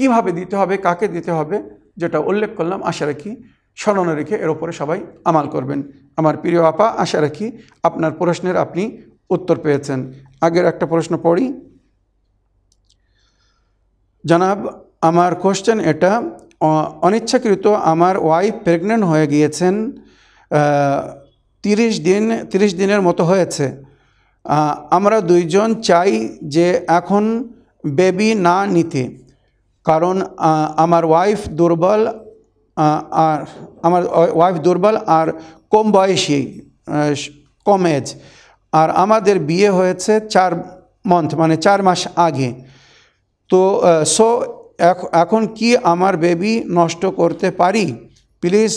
কীভাবে দিতে হবে, কাকে দিতে হবে, যেটা উল্লেখ করলাম, আশা রাখি স্মরণে রেখে এর ওপরে সবাই আমাল করবেন। আমার প্রিয় আপা, আশা রাখি আপনার প্রশ্নের আপনি উত্তর পেয়েছেন। আগের একটা প্রশ্ন পড়ি। জানাব, আমার কোশ্চেন এটা অনিচ্ছাকৃত আমার ওয়াইফ প্রেগনেন্ট হয়ে গিয়েছেন তিরিশ দিন, তিরিশ দিনের মতো হয়েছে। আমরা দুইজন চাই যে এখন বেবি না নিতে। কারণ আমার ওয়াইফ দুর্বল আর আমার ওয়াইফ দুর্বল আর কম বয়সী কম এজ আর আমাদের বিয়ে হয়েছে চার মান্থ মানে চার মাস আগে। তো সো এখন কি আমার বেবি নষ্ট করতে পারি? প্লিজ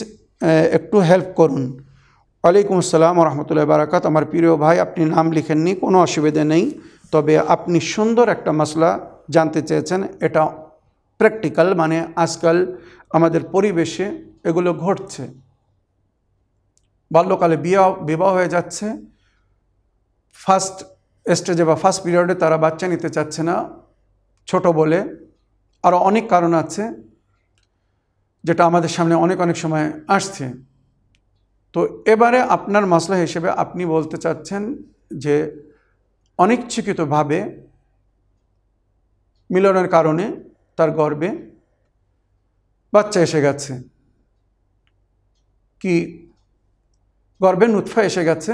একটু হেল্প করুন। ওয়ালাইকুম আসসালাম রহমতুল্লাহ বারাকাত আমার প্রিয় ভাই, আপনি নাম লিখেননি, কোনো অসুবিধা নেই। তবে আপনি সুন্দর একটা মশলা জানতে চেয়েছেন, এটা প্র্যাকটিক্যাল মানে আজকাল আমাদের পরিবেশে এগুলো ঘটছে। বাল্যকালে বিয়া, বিবাহ হয়ে যাচ্ছে। ফার্স্ট স্টেজে বা ফার্স্ট পিরিয়ডে তারা বাচ্চা নিতে চাচ্ছে না, ছোট বলে। আরও অনেক কারণ আছে, যেটা আমাদের সামনে অনেক অনেক সময় আসছে। তো এবারে আপনার মশলা হিসেবে আপনি বলতে চাচ্ছেন যে, অনিচ্ছুকিতভাবে মিলনের কারণে তার গর্বে বাচ্চা এসে গেছে। কি গর্বে নুৎফা এসে গেছে?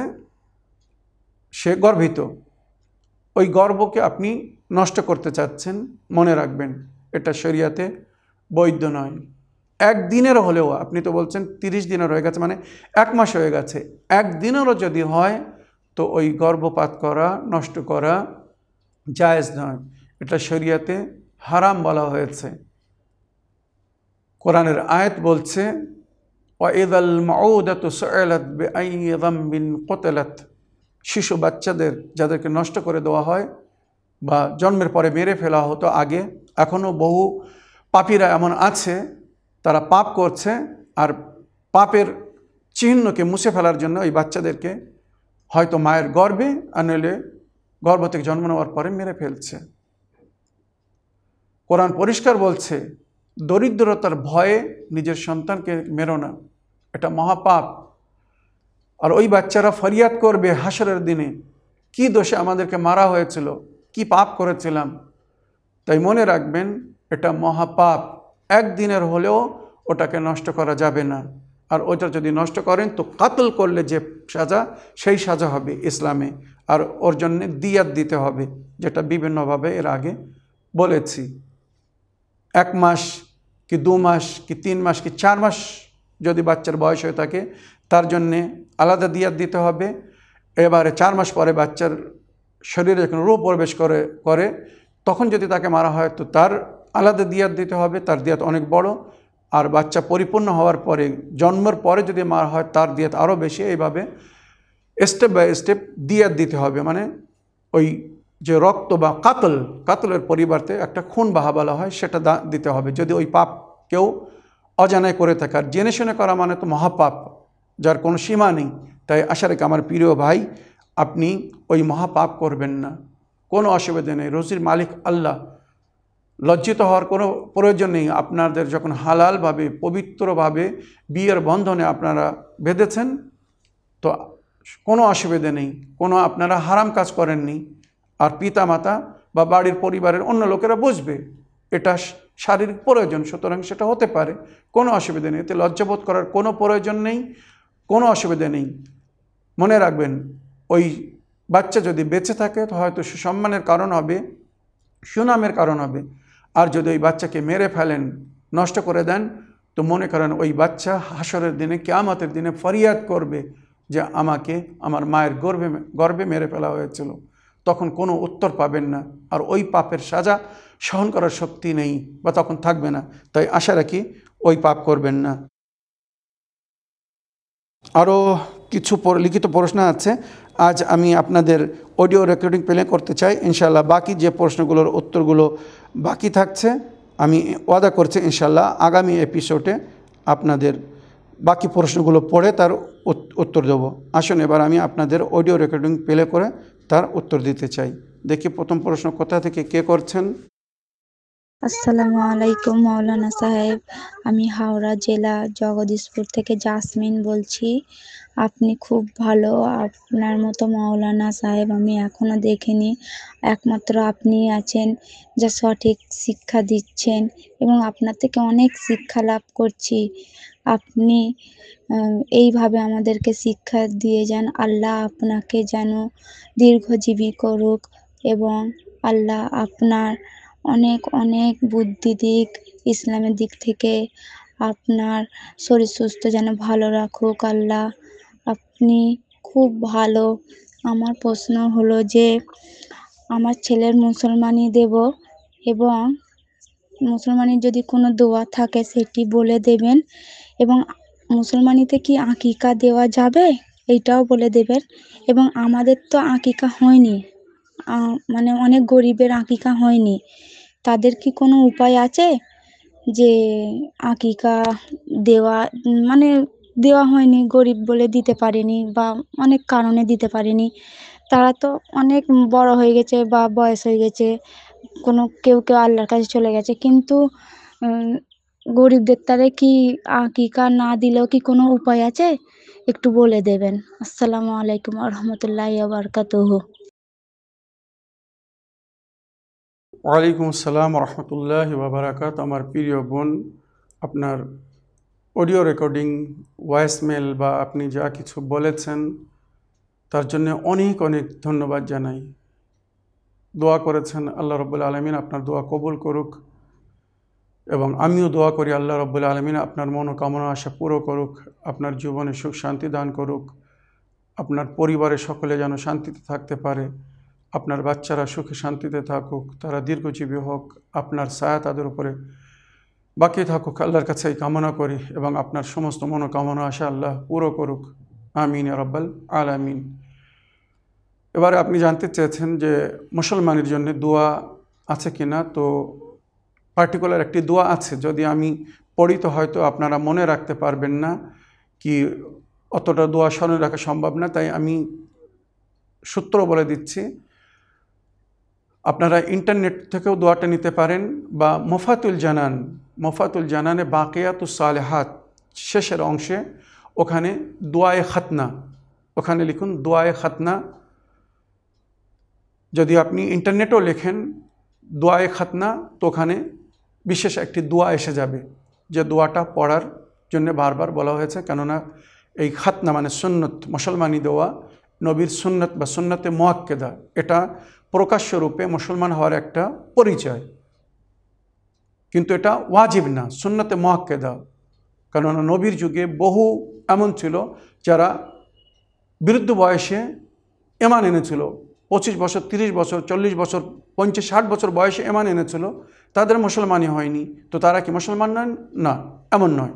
সে গর্বিত। ওই গর্বকে আপনি নষ্ট করতে চাচ্ছেন, মনে রাখবেন, এটা শরিয়াতে বৈধ নয়। একদিনেরও হলেও, আপনি তো বলছেন তিরিশ দিনের হয়ে গেছে মানে এক মাস হয়ে গেছে। একদিনেরও যদি হয়, তো ওই গর্ভপাত করা, নষ্ট করা জায়েজ নয়। এটা শরিয়াতে হারাম বলা হয়েছে। কোরআনের আয়াত বলছে, ওয়াইদাল শিশু বাচ্চাদের, যাদেরকে নষ্ট করে দেওয়া হয় বা জন্মের পরে মেরে ফেলা হতো আগে, এখনও বহু পাপীরা এমন আছে, তারা পাপ করছে আর পাপের চিহ্নকে মুছে ফেলার জন্য ওই বাচ্চাদেরকে হয়তো মায়ের গর্বে আর নইলে গর্ভ থেকে জন্ম নেওয়ার পরে মেরে ফেলছে। কোরআন পরিষ্কার বলছে, দরিদ্রতার ভয়ে নিজের সন্তানকে মেরো না। এটা মহাপাপ। আর ওই বাচ্চারা ফরিয়াদ করবে হাসরের দিনে। কি দোষে আমাদেরকে মারা হয়েছিল? কি পাপ করেছিলাম? তাই মনে রাখবেন, এটা মহাপাপ। একদিনের হলেও ওটাকে নষ্ট করা যাবে না। আর ওটা যদি নষ্ট করেন, তো কাতল করলে যে সাজা, সেই সাজা হবে ইসলামে। আর ওর জন্যে দিয়াত দিতে হবে, যেটা বিভিন্নভাবে এর আগে বলেছি। এক মাস কি দু মাস কি তিন মাস কি চার মাস যদি বাচ্চার বয়স হয়ে থাকে, তার জন্যে আলাদা দিয়াত দিতে হবে। এবারে চার মাস পরে বাচ্চার শরীরে যখন রূপ প্রবেশ করে করে, তখন যদি তাকে মারা হয়, তো তার আলাদা দিয়াত দিতে হবে, তার দিয়াত অনেক বড়। আর বাচ্চা পরিপূর্ণ হওয়ার পরে, জন্মের পরে যদি মারা হয়, তার দিয়াত আরও বেশি। এইভাবে স্টেপ বাই স্টেপ দিয়াত দিতে হবে। মানে ওই যে রক্ত বা কাতল, কাতলের পরিবর্তে একটা খুন বাহা বলা হয়, সেটা দিতে হবে। যদি ওই পাপ কেউ অজানায় করে থাকে, আর জেনে শুনে করা মানে তো মহাপাপ, যার কোনো সীমা নেই। তাই আশা রেখে আমার প্রিয় ভাই, আপনি ওই মহাপাপ করবেন না। কোনো অসুবিধা নেই। রোজির মালিক আল্লাহ। লজ্জিত হওয়ার কোনো প্রয়োজন নেই। আপনাদের যখন হালালভাবে, পবিত্রভাবে বিয়ের বন্ধনে আপনারা বেঁধেছেন, তো কোনো অসুবিধে নেই। কোনো আপনারা হারাম কাজ করেননি। আর পিতা মাতা বা বাড়ির পরিবারের অন্য লোকেরা বুঝবে এটা শারীরিক প্রয়োজন, সুতরাং সেটা হতে পারে। কোনো অসুবিধা নেই। এতে লজ্জাবোধ করার কোনো প্রয়োজন নেই। কোনো অসুবিধা নেই। মনে রাখবেন, ওই বাচ্চা যদি বেঁচে থাকে, তো হয়তো সুসম্মানের কারণ হবে, সুনামের কারণ হবে। আর যদি ওই বাচ্চাকে মেরে ফেলেন, নষ্ট করে দেন, তো মনে করেন ওই বাচ্চা হাসরের দিনে, কেয়ামতের দিনে ফরিয়াদ করবে যে আমাকে, আমার মায়ের গর্বে গর্বে মেরে ফেলা হয়েছিল। তখন কোনো উত্তর পাবেন না। আর ওই পাপের সাজা সহন করার শক্তি নেই বা তখন থাকবে না। তাই আশা রাখি ওই পাপ করবেন না। আরও কিছু লিখিত প্রশ্ন আছে। আজ আমি আপনাদের অডিও রেকর্ডিং প্লে করতে চাই। ইনশাল্লাহ বাকি যে প্রশ্নগুলোর উত্তরগুলো বাকি থাকছে, আমি ওয়াদা করছি ইনশাল্লাহ আগামী এপিসোডে আপনাদের বাকি প্রশ্নগুলো পড়ে তার উত্তর দেবো। আসুন এবার আমি আপনাদের অডিও রেকর্ডিং প্লে করে তার উত্তর দিতে চাই। দেখি প্রথম প্রশ্ন কোথা থেকে কে করছেন? আসসালামু আলাইকুম, মাওলানা সাহেব। আমি হাওড়া জেলা জগদীশপুর থেকে জাসমিন বলছি। আপনি খুব ভালো, আপনার মতো মাওলানা সাহেব আমি এখনও দেখিনি। একমাত্র আপনিই আছেন যা সঠিক শিক্ষা দিচ্ছেন এবং আপনার থেকে অনেক শিক্ষা লাভ করছি। আপনি এইভাবে আমাদেরকে শিক্ষা দিয়ে যান। আল্লাহ আপনাকে যেন দীর্ঘজীবী করুক এবং আল্লাহ আপনার অনেক অনেক বুদ্ধি দিক, ইসলামের দিক থেকে আপনার শরীর সুস্থ যেন ভালো রাখুক। আল্লাহ, আপনি খুব ভালো। আমার প্রশ্ন হলো যে, আমার ছেলের মুসলমানি দেব এবং মুসলমানির যদি কোনো দোয়া থাকে সেটি বলে দেবেন এবং মুসলমানিতে কি আঁকিকা দেওয়া যাবে? এইটাও বলে দেবেন। এবং আমাদের তো আঁকিকা হয়নি। মানে অনেক গরিবের আঁকিকা হয়নি। তাদের কি কোনো উপায় আছে? যে আঁকিকা দেওয়া মানে দেওয়া হয়নি, গরিব বলে দিতে পারেনি বা অনেক কারণে দিতে পারেনি। তারা তো অনেক বড় হয়ে গেছে বা বয়স হয়ে গেছে। কোনো কেউ কেউ আল্লাহর কাছে চলে গেছে। কিন্তু গরিবদের তারে কি আকিকা না দিলেও কি কোনো উপায় আছে? একটু বলে দেবেন। আসসালামু আলাইকুম রহমতুল্লাহ বারকাতুহু ওয়ালাইকুম আসসালাম রহমতুল্লাহ বাবরাকাত আমার প্রিয় বোন, আপনার অডিও রেকর্ডিং ভয়েস মেল বা আপনি যা কিছু বলেছেন, তার জন্য অনেক অনেক ধন্যবাদ জানাই। দোয়া করেছেন, আল্লাহ রব্বুল আলমিন আপনার দোয়া কবুল করুক এবং আমিও দোয়া করি, আল্লাহ রব্বুল আলমিন আপনার মনোকামনা আশা পুরো করুক, আপনার জীবনে সুখ শান্তি দান করুক, আপনার পরিবারের সকলে যেন শান্তিতে থাকতে পারে, আপনার বাচ্চারা সুখে শান্তিতে থাকুক, তারা দীর্ঘজীবী হোক, আপনার ছায়া তাদের উপরে বাকি থাকুক, আল্লাহর কাছে এই কামনা করি এবং আপনার সমস্ত মনোকামনা আশা আল্লাহ পুরো করুক, আমিন রব্বাল আলামিন। এবারে আপনি জানতে চেয়েছেন যে মুসলমানের জন্য দোয়া আছে কি না তো পার্টিকুলার একটি দোয়া আছে। যদি আমি পড়ি তো হয়তো আপনারা মনে রাখতে পারবেন না কি অতটা দোয়া স্মরণে রাখা সম্ভব না, তাই আমি সূত্র বলে দিচ্ছি। আপনারা ইন্টারনেট থেকেও দোয়াটা নিতে পারেন বা মোফাতুল জানান, মোফাতুল জানানে বাকেয়াতুস সালেহাত শেষের অংশে ওখানে দোয়ায়ে খাতনা, ওখানে লিখুন দোয়ায়ে খাতনা। যদি আপনি ইন্টারনেটও লেখেন, দোয়ায়ে খাতনা, তো ওখানে বিশেষ একটি দোয়া এসে যাবে। যে দোয়াটা পড়ার জন্য বারবার বলা হয়েছে, কেননা এই খাতনা মানে সুন্নত, মুসলমানি দোয়া, নবীর সুন্নত বা সুন্নতে মোয়াক্কেদা, এটা প্রকাশ্যরূপে মুসলমান হওয়ার একটা পরিচয়। কিন্তু এটা ওয়াজিব না, সুন্নতে মোয়াক্কেদা। কেননা নবীর যুগে বহু এমন ছিল, যারা বিরুদ্ধ বয়সে এমান এনেছিল। পঁচিশ বছর, তিরিশ বছর, চল্লিশ বছর, পঞ্চাশ, ষাট বছর বয়সে এমান এনেছিল, তাদের মুসলমানই হয়নি। তো তারা কি মুসলমান নয়? না, এমন নয়।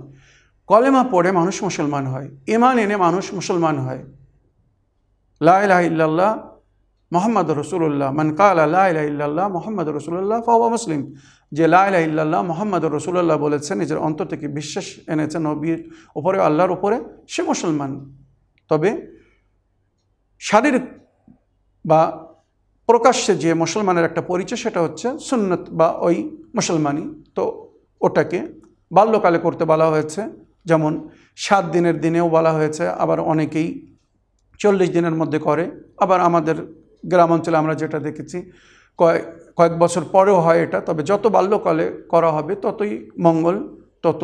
কলেমা পড়ে মানুষ মুসলমান হয়, ইমান এনে মানুষ মুসলমান হয়। লাহ ইল্লাল্লাহ মোহাম্মদ রসুল্লাহ মান কাল আল্লাহ ইল্লাল্লাহ মোহাম্মদ রসুল্লাহ ফাওয়া মুসলিম। যে লাহ ইল্লাল্লাহ মোহাম্মদ রসুল্লাহ বলেছেন নিজের অন্তর থেকে বিশ্বাস এনেছে নবীর উপরে, আল্লাহর উপরে, সে মুসলমান। তবে শারীরিক বা প্রকাশ্যে যে মুসলমানের একটা পরিচয় সেটা হচ্ছে সুন্নত বা ওই মুসলমানই। তো ওটাকে বাল্যকালে করতে বলা হয়েছে, যেমন সাত দিনের দিনেও বলা হয়েছে, আবার অনেকেই চল্লিশ দিনের মধ্যে করে। আবার আমাদের গ্রাম অঞ্চলে আমরা যেটা দেখেছি কয়েক কয়েক বছর পরেও হয় এটা, তবে যত বাল্যকালে করা হবে ততই মঙ্গল, তত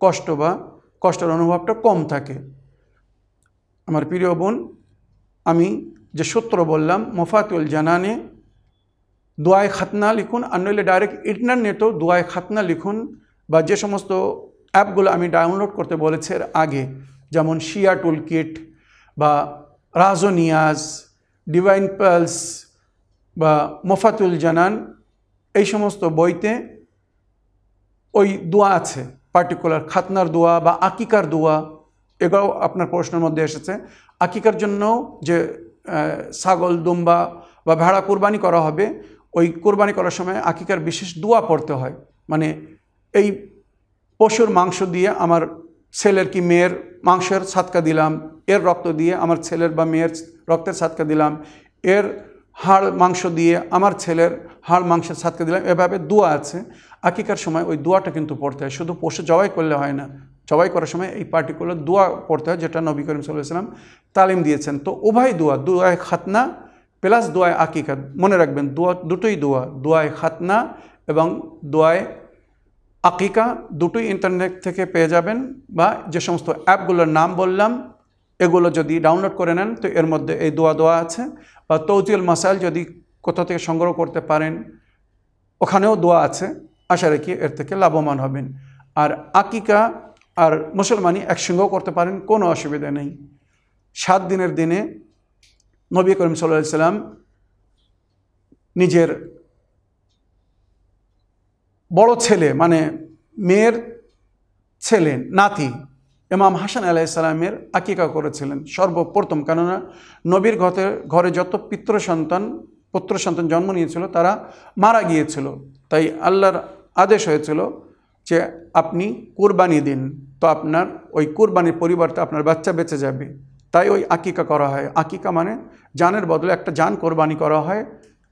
কষ্ট বা কষ্টের অনুভবটা কম থাকে। আমার প্রিয় বোন, আমি যে সূত্র বললাম মোফাতুল জানানে, দোয়ায় খাতনা লিখুন, আর নইলে ডাইরেক্ট ইন্টারনেটেও দোয়ায় খাতনা লিখুন, বা যে সমস্ত অ্যাপগুলো আমি ডাউনলোড করতে বলেছি এর আগে, যেমন শিয়া টুল কিট বা রাজনিয়াজ ডিভাইন পালস বা মোফাতুল জানান, এই সমস্ত বইতে ওই দোয়া আছে পার্টিকুলার খাতনার দোয়া বা আকিকার দোয়া এগুলো আপনার প্রশ্নের মধ্যে এসেছে। আকিকার জন্য যে ছাগল, দুম্বা বা ভেড়া কোরবানি করা হবে, ওই কোরবানি করার সময় আকিকার বিশেষ দোয়া পড়তে হয়। মানে এই পশুর মাংস দিয়ে আমার ছেলের কি মেয়ের মাংসের সাতকা দিলাম, এর রক্ত দিয়ে আমার ছেলের বা মেয়ের রক্তের ছাতকা দিলাম, এর হাড় মাংস দিয়ে আমার ছেলের হাড় মাংসের সাতকা দিলাম, এভাবে দোয়া আছে। আকিকার সময় ওই দোয়াটা কিন্তু পড়তে হয়, শুধু পশু জবাই করলে হয় না জবাই করার সময় এই পার্টিকুলার দোয়া পড়তে হয়, যেটা নবী করিম সাল্লাম তালিম দিয়েছেন। তো উভয় দোয়া, দোয়ায় খাতনা প্লাস দোয়ায় আকিকা মনে রাখবেন দোয়া দুটোই দোয়া, দোয়ায় খাতনা এবং দোয়ায় আকিকা দুটোই ইন্টারনেট থেকে পেয়ে যাবেন বা যে সমস্ত অ্যাপগুলোর নাম বললাম, এগুলো যদি ডাউনলোড করে নেন, তো এর মধ্যে এই দোয়া দোয়া আছে। বা তৌজিউল মাসাইল যদি কোথাও থেকে সংগ্রহ করতে পারেন, ওখানেও দোয়া আছে। আশা রেখে এর থেকে লাভবান হবেন। আর আকিকা আর মুসলমানি একসঙ্গেও করতে পারেন, কোনো অসুবিধা নেই। সাত দিনের দিনে নবী করিম সাল্লাহ সাল্লাম নিজের বড় ছেলে মানে মেয়ের ছেলে, নাতি ইমাম হাসান আলাইসাল্লামের আকিকা করেছিলেন। সর্বপ্রথম, কেননা নবীর ঘরে ঘরে যত পিতৃ সন্তান, পুত্র সন্তান জন্ম নিয়েছিল, তারা মারা গিয়েছিল। তাই আল্লাহর আদেশ হয়েছিল যে আপনি কুরবানি দিন, তো আপনার ওই কুরবানির পরিবর্তে আপনার বাচ্চা বেঁচে যাবে। তাই ওই আকিকা করা হয়। আকিকা মানে জানের বদলে একটা জান কোরবানি করা হয়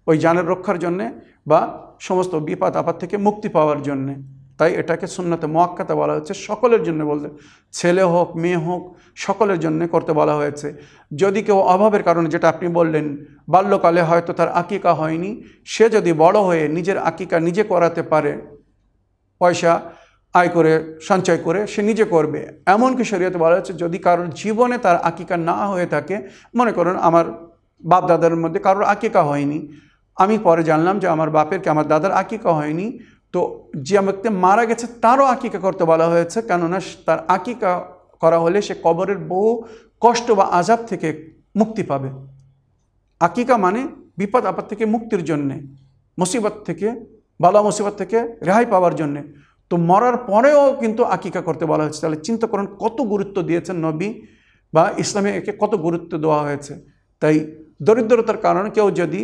ওই জানের রক্ষার জন্যে বা সমস্ত বিপদ আপদ থেকে মুক্তি পাওয়ার জন্যে। তাই এটাকে সুন্নতে মোয়াক্কাতে বলা হচ্ছে সকলের জন্য বলতে ছেলে হোক, মেয়ে হোক, সকলের জন্য করতে বলা হয়েছে। যদি কেউ অভাবের কারণে, যেটা আপনি বললেন, বাল্যকালে হয়তো তার আকিকা হয়নি, সে যদি বড় হয়ে নিজের আকিকা নিজে করাতে পারে পয়সা আয় করে, সঞ্চয় করে সে নিজে করবে। এমনকি শরীয়তে বলা হচ্ছে যদি কারোর জীবনে তার আকিকা না হয়ে থাকে, মনে করুন আমার বাপ দাদার মধ্যে কারোর আকিকা হয়নি। আমি পরে জানলাম যে আমার বাপের কি আমার দাদার আকিকা হয়নি। তো যে ব্যক্তি মারা গেছে, তারও আকিকা করতে বলা হয়েছে, কেননা তার আকিকা করা হলে সে কবরের বহু কষ্ট বা আজাব থেকে মুক্তি পাবে। আকিকা মানে বিপদ আপদ থেকে মুক্তির জন্যে, মুসিবত থেকে বালা মুসিবত থেকে রেহাই পাওয়ার জন্যে। তো মরার পরেও কিন্তু আকিকা করতে বলা হয়েছে। তাহলে চিন্তা করেন, কত গুরুত্ব দিয়েছেন নবী বা ইসলামে একে কত গুরুত্ব দেওয়া হয়েছে। তাই দরিদ্রতার কারণে কেউ যদি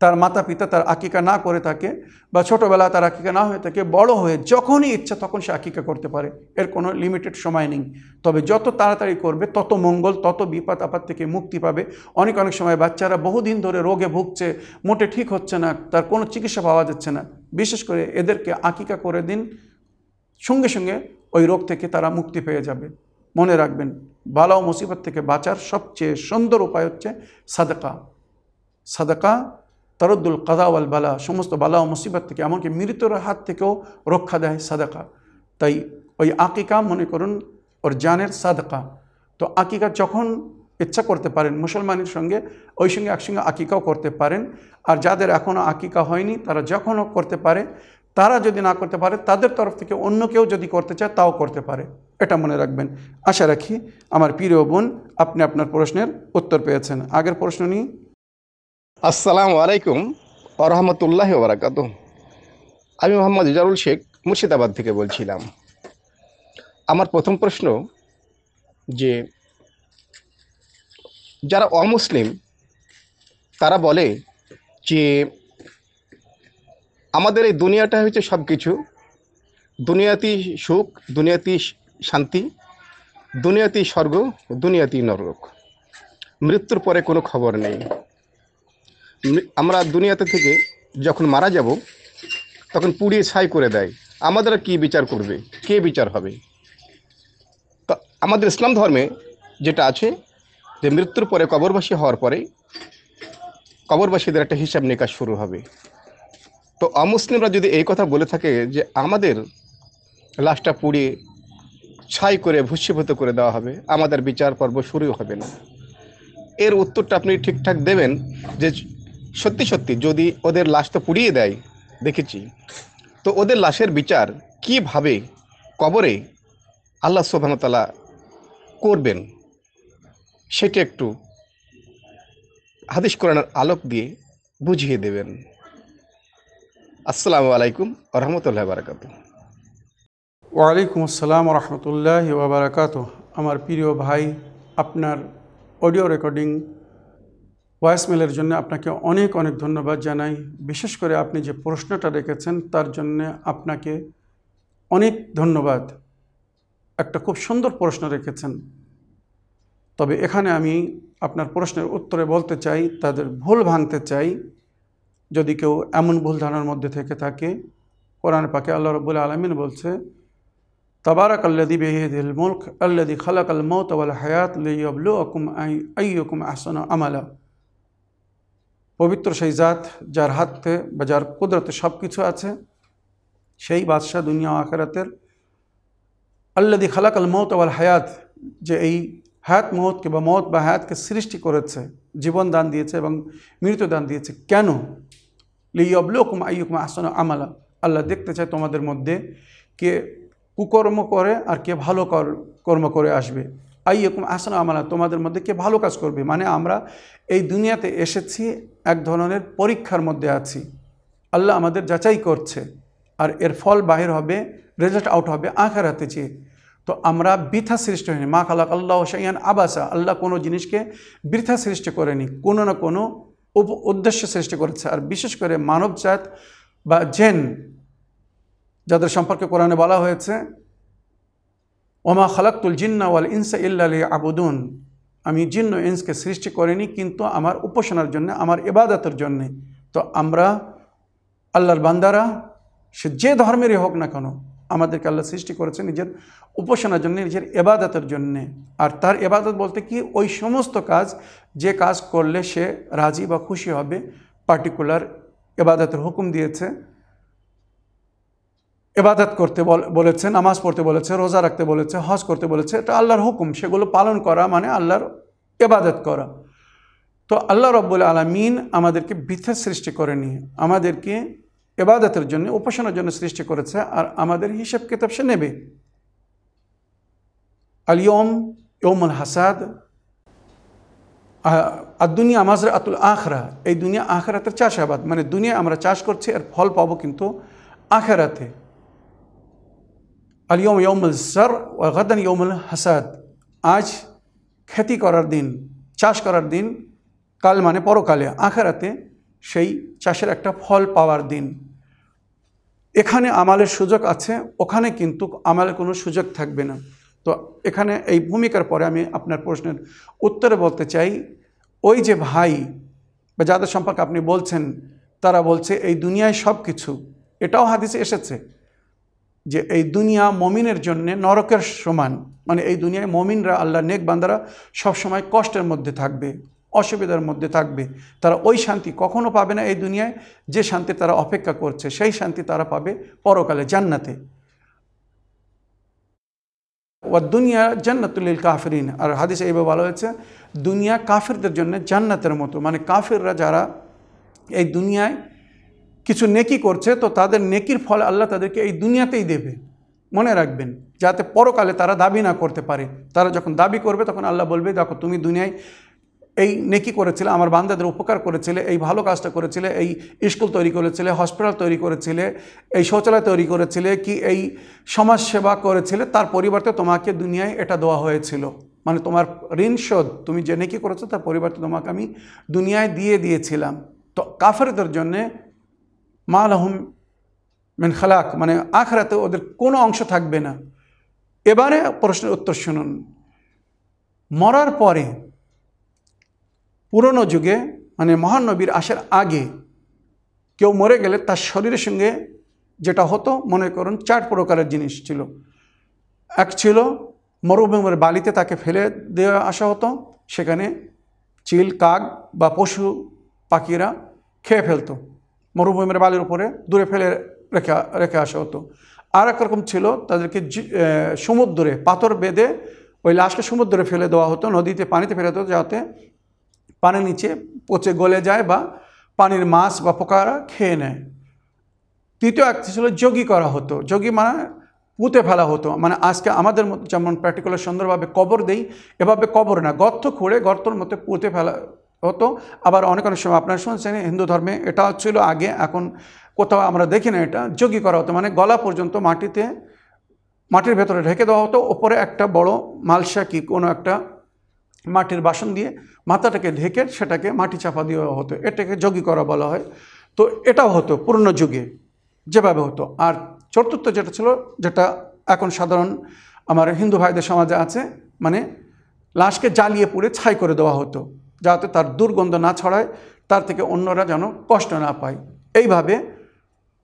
তার মাতা পিতা তার আকিকা না করে থাকে বা ছোটোবেলা তার আকিকা না হয়ে থাকে, বড় হয়ে যখনই ইচ্ছা তখন সে আকিকা করতে পারে। এর কোনো লিমিটেড সময় নেই। তবে যত তাড়াতাড়ি করবে, তত মঙ্গল, তত বিপদ আপদ থেকে মুক্তি পাবে। অনেক অনেক সময় বাচ্চারা বহুদিন ধরে রোগে ভুগছে, মোটে ঠিক হচ্ছে না, তার কোনো চিকিৎসা পাওয়া যাচ্ছে না। বিশেষ করে এদেরকে আকিকা করে দিন, সঙ্গে সঙ্গে ওই রোগ থেকে তারা মুক্তি পেয়ে যাবে। মনে রাখবেন, বালা ও মুসিবত থেকে বাঁচার সবচেয়ে সুন্দর উপায় হচ্ছে সাদকা। সাদাকা তরদ্দুল কাদাওয়াল বালা, সমস্ত বালা ও মুসিবত থেকে, এমনকি মৃতর হাত থেকেও রক্ষা দেয় সাদাকা। তাই ওই আকিকা মনে করুন, ওর জানের সাদাকা। তো আকিকা যখন ইচ্ছা করতে পারেন, মুসলমানের সঙ্গে, ওই সঙ্গে একসঙ্গে আকিকাও করতে পারেন। আর যাদের এখনও আকিকা হয়নি, তারা যখনও করতে পারে, তারা যদি না করতে পারে, তাদের তরফ থেকে অন্য কেউ যদি করতে চায়, তাও করতে পারে। এটা মনে রাখবেন। আশা রাখি, আমার প্রিয় বোন, আপনি আপনার প্রশ্নের উত্তর পেয়েছেন। আগের প্রশ্ন নিয়ে আসসালামু আলাইকুম আরহামতুল্লাহ বারাকাত আমি মোহাম্মদ ইজারুল শেখ মুর্শিদাবাদ থেকে বলছিলাম। আমার প্রথম প্রশ্ন যে, যারা অমুসলিম, তারা বলে যে, আমাদের এই দুনিয়াটা হচ্ছে সব কিছু দুনিয়াতি সুখ দুনিয়াতি শান্তি দুনিয়াতি স্বর্গ দুনিয়াতি নরক। মৃত্যুর পরে কোনো খবর নেই। আমরা দুনিয়াতে থেকে যখন মারা যাব, তখন পুড়িয়ে ছাই করে দেয়। আমাদের কি বিচার করবে? কে বিচার হবে? তো আমাদের ইসলাম ধর্মে যেটা আছে, যে মৃত্যুর পরে কবরবাসী হওয়ার পরে কবরবাসীদের একটা হিসাব নিকাশ শুরু হবে। তো অমুসলিমরা যদি এই কথা বলে থাকে যে আমাদের লাশটা পুড়িয়ে ছাই করে ভূষীভূত করে দেওয়া হবে, আমাদের বিচার পর্ব শুরু হবে না। এর উত্তরটা আপনি ঠিকঠাক দেবেন যে সত্যি সত্যি, যদি ওদের লাশ তো পুড়িয়ে দেয়, দেখেছি। তো ওদের লাশের বিচার কীভাবে, কবরে আল্লাহ সোবানতালা করবেন, সেটা একটু হাদিস কোরআনের আলোক দিয়ে বুঝিয়ে দেবেন। আসসালামু আলাইকুম রহমতুল্লাহ বারাকাত ওয়ালাইকুম আসসালাম রহমতুল্লাহ ওবরাকাত আমার প্রিয় ভাই, আপনার অডিও রেকর্ডিং ভয়েসমেলের জন্য আপনাকে অনেক অনেক ধন্যবাদ জানাই। বিশেষ করে আপনি যে প্রশ্নটা রেখেছেন, তার জন্য আপনাকে অনেক ধন্যবাদ। একটা খুব সুন্দর প্রশ্ন রেখেছেন। তবে এখানে আমি আপনার প্রশ্নের উত্তরে বলতে চাই, তাদের ভুল ভাঙতে চাই। যদি কেউ এমন ভুল ধারণার মধ্যে থেকে থাকে, কোরআন পাকে আল্লাহ রবুল্লা আলমিন বলছে তবারক আল্লাদি বেহিদিল মুলক আল্লাদি খালাক আল মৌত হায়াত লিয়াবলুকুম আইয়ুকুম আহসানু আমালা। পবিত্র সেই জাত যার হাতে বা যার কুদরতে সব কিছু আছে, সেই বাদশাহ দুনিয়া আখেরাতের আল্লাদি খালাক আল মৌত ওয়াল হায়াত, যে এই হায়াত মৌতকে বা মৌত বা হায়াতকে সৃষ্টি করেছে, জীবন দান দিয়েছে এবং মৃত্যু দান দিয়েছে। কেন? লিয়াবলুকুম আইয়ুকুম আহসানু আমালা। আল্লাহ দেখতে চায় তোমাদের মধ্যে কে কুকর্ম করে আর কে ভালো কর- কর্ম করে আসবে। আই এরকম আসানা আমালা, তোমাদের মধ্যে কে ভালো কাজ করবে? মানে আমরা এই দুনিয়াতে এসেছি এক ধরনের পরীক্ষার মধ্যে আছি। আল্লাহ আমাদের যাচাই করছে, আর এর ফল বাহির হবে রেজাল্ট আউট হবে আখারাতে চেয়ে তো আমরা বৃথা সৃষ্টি হয়নি মা খালাক আল্লাহ সাইয়ান আবাসা। আল্লাহ কোনো জিনিসকে বৃথা সৃষ্টি করেনি, কোনো না কোনো উপ- উদ্দেশ্য সৃষ্টি করেছে। আর বিশেষ করে মানবজাত বা জেন, যাদের সম্পর্কে কোরআনে বলা হয়েছে, ওমা খালাক্তুল জিন্না ওয়াল ইনসা ইল্লালি আবুদুন আমি জিন্ন ইন্সকে সৃষ্টি করিনি, কিন্তু আমার উপাসনার জন্য, আমার ইবাদতের জন্যে। তো আমরা আল্লাহর বান্দারা, সে যে ধর্মেরই হোক না কেন, আমাদেরকে আল্লাহ সৃষ্টি করেছে নিজের উপাসনার জন্য, নিজের এবাদতের জন্যে। আর তার এবাদত বলতে কি? ওই সমস্ত কাজ, যে কাজ করলে সে রাজি বা খুশি হবে পার্টিকুলার এবাদতের হুকুম দিয়েছে। এবাদত করতে বল- বলেছে, নামাজ পড়তে বলেছে, রোজা রাখতে বলেছে, হজ করতে বলেছে, এটা আল্লাহর হুকুম। সেগুলো পালন করা মানে আল্লাহর এবাদত করা। তো আল্লাহ রব্বুল আলমিন আমাদেরকে বৃথা সৃষ্টি করেনি আমাদেরকে এবাদতের জন্য, উপাসনার জন্য সৃষ্টি করেছে, আর আমাদের হিসাব কিতাব সে নেবে। আলিয়ম ইয়মুল হাসাদ আর দুনিয়া মাজরা আতুল আখরা। এই দুনিয়া আখরাতের চাষাবাদ মানে দুনিয়া আমরা চাষ করছি, এর ফল পাবো কিন্তু আখেরাতে। আলিয়ম সর ও গদান ইয়মুল হাসাদ আজ খেতি করার দিন চাষ করার দিন কাল মানে পরকালে আখেরাতে সেই চাষের একটা ফল পাওয়ার দিন এখানে আমালের সুযোগ আছে, ওখানে কিন্তু আমালের কোনো সুযোগ থাকবে না। তো এখানে এই ভূমিকার পরে আমি আপনার প্রশ্নের উত্তরে বলতে চাই। ওই যে ভাই বা যাদের সম্পর্কে আপনি বলছেন, তারা বলছে, এই দুনিয়ায় সব কিছু এটাও হাদিসে এসেছে। যে এই দুনিয়া মমিনের জন্যে নরকের সমান। মানে এই দুনিয়ায় মমিনরা, আল্লাহ নেক বান্দারা সবসময় কষ্টের মধ্যে থাকবে, অসুবিধার মধ্যে থাকবে। তারা ওই শান্তি কখনো পাবে না এই দুনিয়ায়। যে শান্তি তারা অপেক্ষা করছে, সেই শান্তি তারা পাবে পরকালে জান্নাতে। ও দুনিয়া জান্নাতুল্লিল কাফরিন। আর হাদিসে এইভাবে বলা হয়েছে, দুনিয়া কাফিরদের জন্য জান্নাতের মতো। মানে কাফিররা যারা এই দুনিয়ায় কিছু নেকি করছে, তো তাদের নেকির ফল আল্লাহ তাদেরকে এই দুনিয়াতেই দেবে। মনে রাখবেন, যাতে পরকালে তারা দাবি না করতে পারে। তারা যখন দাবি করবে, তখন আল্লাহ বলবে, দেখো, তুমি দুনিয়ায় এই নেকি করেছিলে, আমার বান্দাদের উপকার করেছিলে, এই ভালো কাজটা করেছিলে, এই স্কুল তৈরি করেছিলে, হসপিটাল তৈরি করেছিলে, এই শৌচালয় তৈরি করেছিলে, কি এই সমাজ সেবা করেছিলে, তার পরিবর্তে তোমাকে দুনিয়ায় এটা দেওয়া হয়েছিল। মানে তোমার ঋণ শোধ, তুমি যে নেকি করেছ, তার পরিবর্তে তোমাকে আমি দুনিয়ায় দিয়ে দিয়েছিলাম। তো কাফেরদের জন্যে মাল আহম মেন খালাক মানে আখরাতে ওদের কোনো অংশ থাকবে না। এবারে প্রশ্নের উত্তর শুনুন। মরার পরে, পুরনো যুগে মানে মহানবীর আসার আগে, কেউ মরে গেলে তার শরীরের সঙ্গে যেটা হতো, মনে করুন চার প্রকারের জিনিস ছিল। এক ছিল, মরুভূমির বালিতে তাকে ফেলে দেওয়া আসা হতো, সেখানে চিল, কাক বা পশু পাখিরা খেয়ে ফেলতো। মরুভূমির বালির উপরে দূরে ফেলে রেখে রেখে আসা হতো। আর এক রকম ছিল তাদেরকে সমুদ্রে পাথর বেঁধে ওই লাশকে সমুদ্রে ফেলে দেওয়া হতো, নদীতে পানিতে ফেলে দেওয়া যাতে পানির নিচে পচে গলে যায় বা পানির মাছ বা পোকারা খেয়ে নেয়। তৃতীয় একটি ছিল যোগী করা হতো। যোগী মানে পুঁতে ফেলা হতো। মানে আজকে আমাদের মতো যেমন প্র্যাকটিকুলার সুন্দরভাবে কবর দেই, এভাবে কবর না, গর্ত খুঁড়ে গর্তর মধ্যে পুঁতে ফেলা হতো। আবার অনেক অনেক সময় আপনারা শুনছেন, হিন্দু ধর্মে এটা ছিল আগে, এখন কোথাও আমরা দেখি না এটা। যোগী করা হতো মানে গলা পর্যন্ত মাটিতে, মাটির ভেতরে ঢেকে দেওয়া হতো। ওপরে একটা বড় মালসা কি কোনো একটা মাটির বাসন দিয়ে মাথাটাকে ঢেকে সেটাকে মাটি চাপা দেওয়া হতো। এটাকে যোগী করা বলা হয়। তো এটাও হতো, পুরনো যুগে যেভাবে হতো। আর চতুর্থ যেটা ছিল, যেটা এখন সাধারণ আমার হিন্দু ভাইদের সমাজে আছে মানে লাশকে জ্বালিয়ে পুড়ে ছাই করে দেওয়া হতো। যাতে তার দুর্গন্ধ না ছড়ায়, তার থেকে অন্যরা যেন কষ্ট না পায়। এইভাবে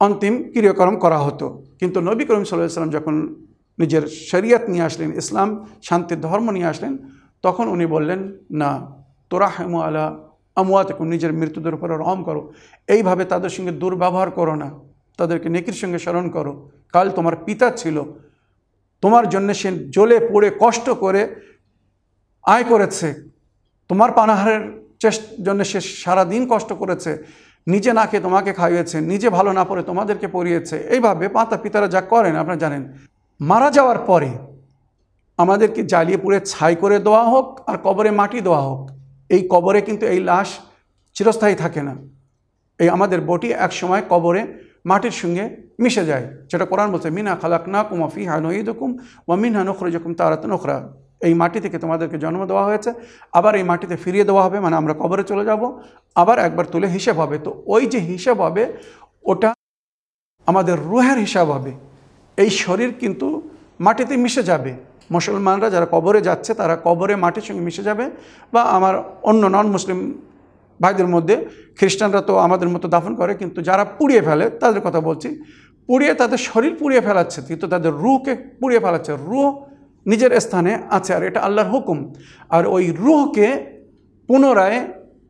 অন্তিম ক্রিয়াকর্ম করা হতো। কিন্তু নবী করিম সাল্লাহ সাল্লাম যখন নিজের শরিয়ত নিয়ে আসলেন, ইসলাম শান্তির ধর্ম নিয়ে আসলেন, তখন উনি বললেন, না তোরা হেমু আলা আমুয়াতকুম নিজের মৃত্যুদের উপরে রহম করো। এইভাবে তাদের সঙ্গে দুর্ব্যবহার করো না। তাদেরকে নেকির সঙ্গে স্মরণ করো। কাল তোমার পিতা ছিল। তোমার জন্য সে জ্বলে পড়ে কষ্ট করে আয় করেছে। তোমার পানাহারের চেষ্ট জন্য সে সারাদিন কষ্ট করেছে, নিজে না খেয়ে তোমাকে খাইয়েছে, নিজে ভালো না পড়ে তোমাদেরকে পড়িয়েছে, এইভাবে মাতা পিতারা যা করেন, আপনারা জানেন। মারা যাওয়ার পরে আমাদেরকে জ্বালিয়ে পুড়ে ছাই করে দেওয়া হোক আর কবরে মাটি দেওয়া হোক, এই কবরে কিন্তু এই লাশ চিরস্থায়ী থাকে না। এই আমাদের বটি এক সময় কবরে মাটির সঙ্গে মিশে যায়, যেটা কোরআন বলছে, মিনা খালাক না কুমা ফি হা নঈদুকুম ওয়া মিন যকুম তারাত নখরা এই মাটি থেকে তোমাদেরকে জন্ম দেওয়া হয়েছে? আবার এই মাটিতে ফিরিয়ে দেওয়া হবে মানে আমরা কবরে চলে যাব। আবার একবার তুলে হিসেব হবে। তো ওই যে হিসেব হবে, ওটা আমাদের রুহের হিসাব হবে। এই শরীর কিন্তু মাটিতে মিশে যাবে। মুসলমানরা যারা কবরে যাচ্ছে, তারা কবরে মাটির সঙ্গে মিশে যাবে। বা আমার অন্য নন মুসলিম ভাইদের মধ্যে, খ্রিস্টানরা তো আমাদের মতো দাফন করে, কিন্তু যারা পুড়িয়ে ফেলে, তাদের কথা বলছি, পুড়িয়ে তাদের শরীর পুড়িয়ে ফেলাচ্ছে, কিন্তু তাদের রুহকে পুড়িয়ে ফেলাচ্ছে। রুহ নিজের স্থানে আছে, আর এটা আল্লাহর হুকুম। আর ওই রুহকে পুনরায়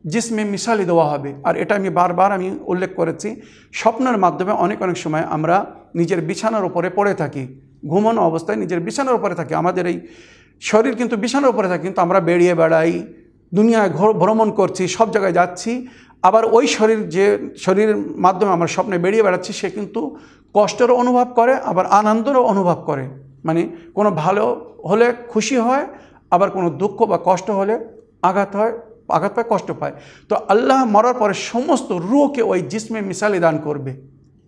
জিসমে মিশালি দেওয়া হবে। আর এটা আমি বারবার আমি উল্লেখ করেছি, স্বপ্নের মাধ্যমে অনেক অনেক সময় আমরা নিজের বিছানার উপরে পড়ে থাকি। ঘুমানো অবস্থায় নিজের বিছানার উপরে থাকি। আমাদের এই শরীর কিন্তু বিছানার উপরে থাকে, কিন্তু আমরা বেরিয়ে বেড়াই, দুনিয়ায় ভ্রমণ করছি, সব জায়গায় যাচ্ছি। আবার ওই শরীর যে, শরীরের মাধ্যমে আমরা স্বপ্নে বেরিয়ে বেড়াচ্ছি, সে কিন্তু কষ্টেরও অনুভব করে, আবার আনন্দেরও অনুভব করে। মানে কোনো ভালো হলে খুশি হয়, আবার কোনো দুঃখ বা কষ্ট হলে আঘাত হয়, আঘাত পায়, কষ্ট পায়। তো আল্লাহ মরার পরে সমস্ত রুহকে ওই জিসমে মিসালি দান করবে।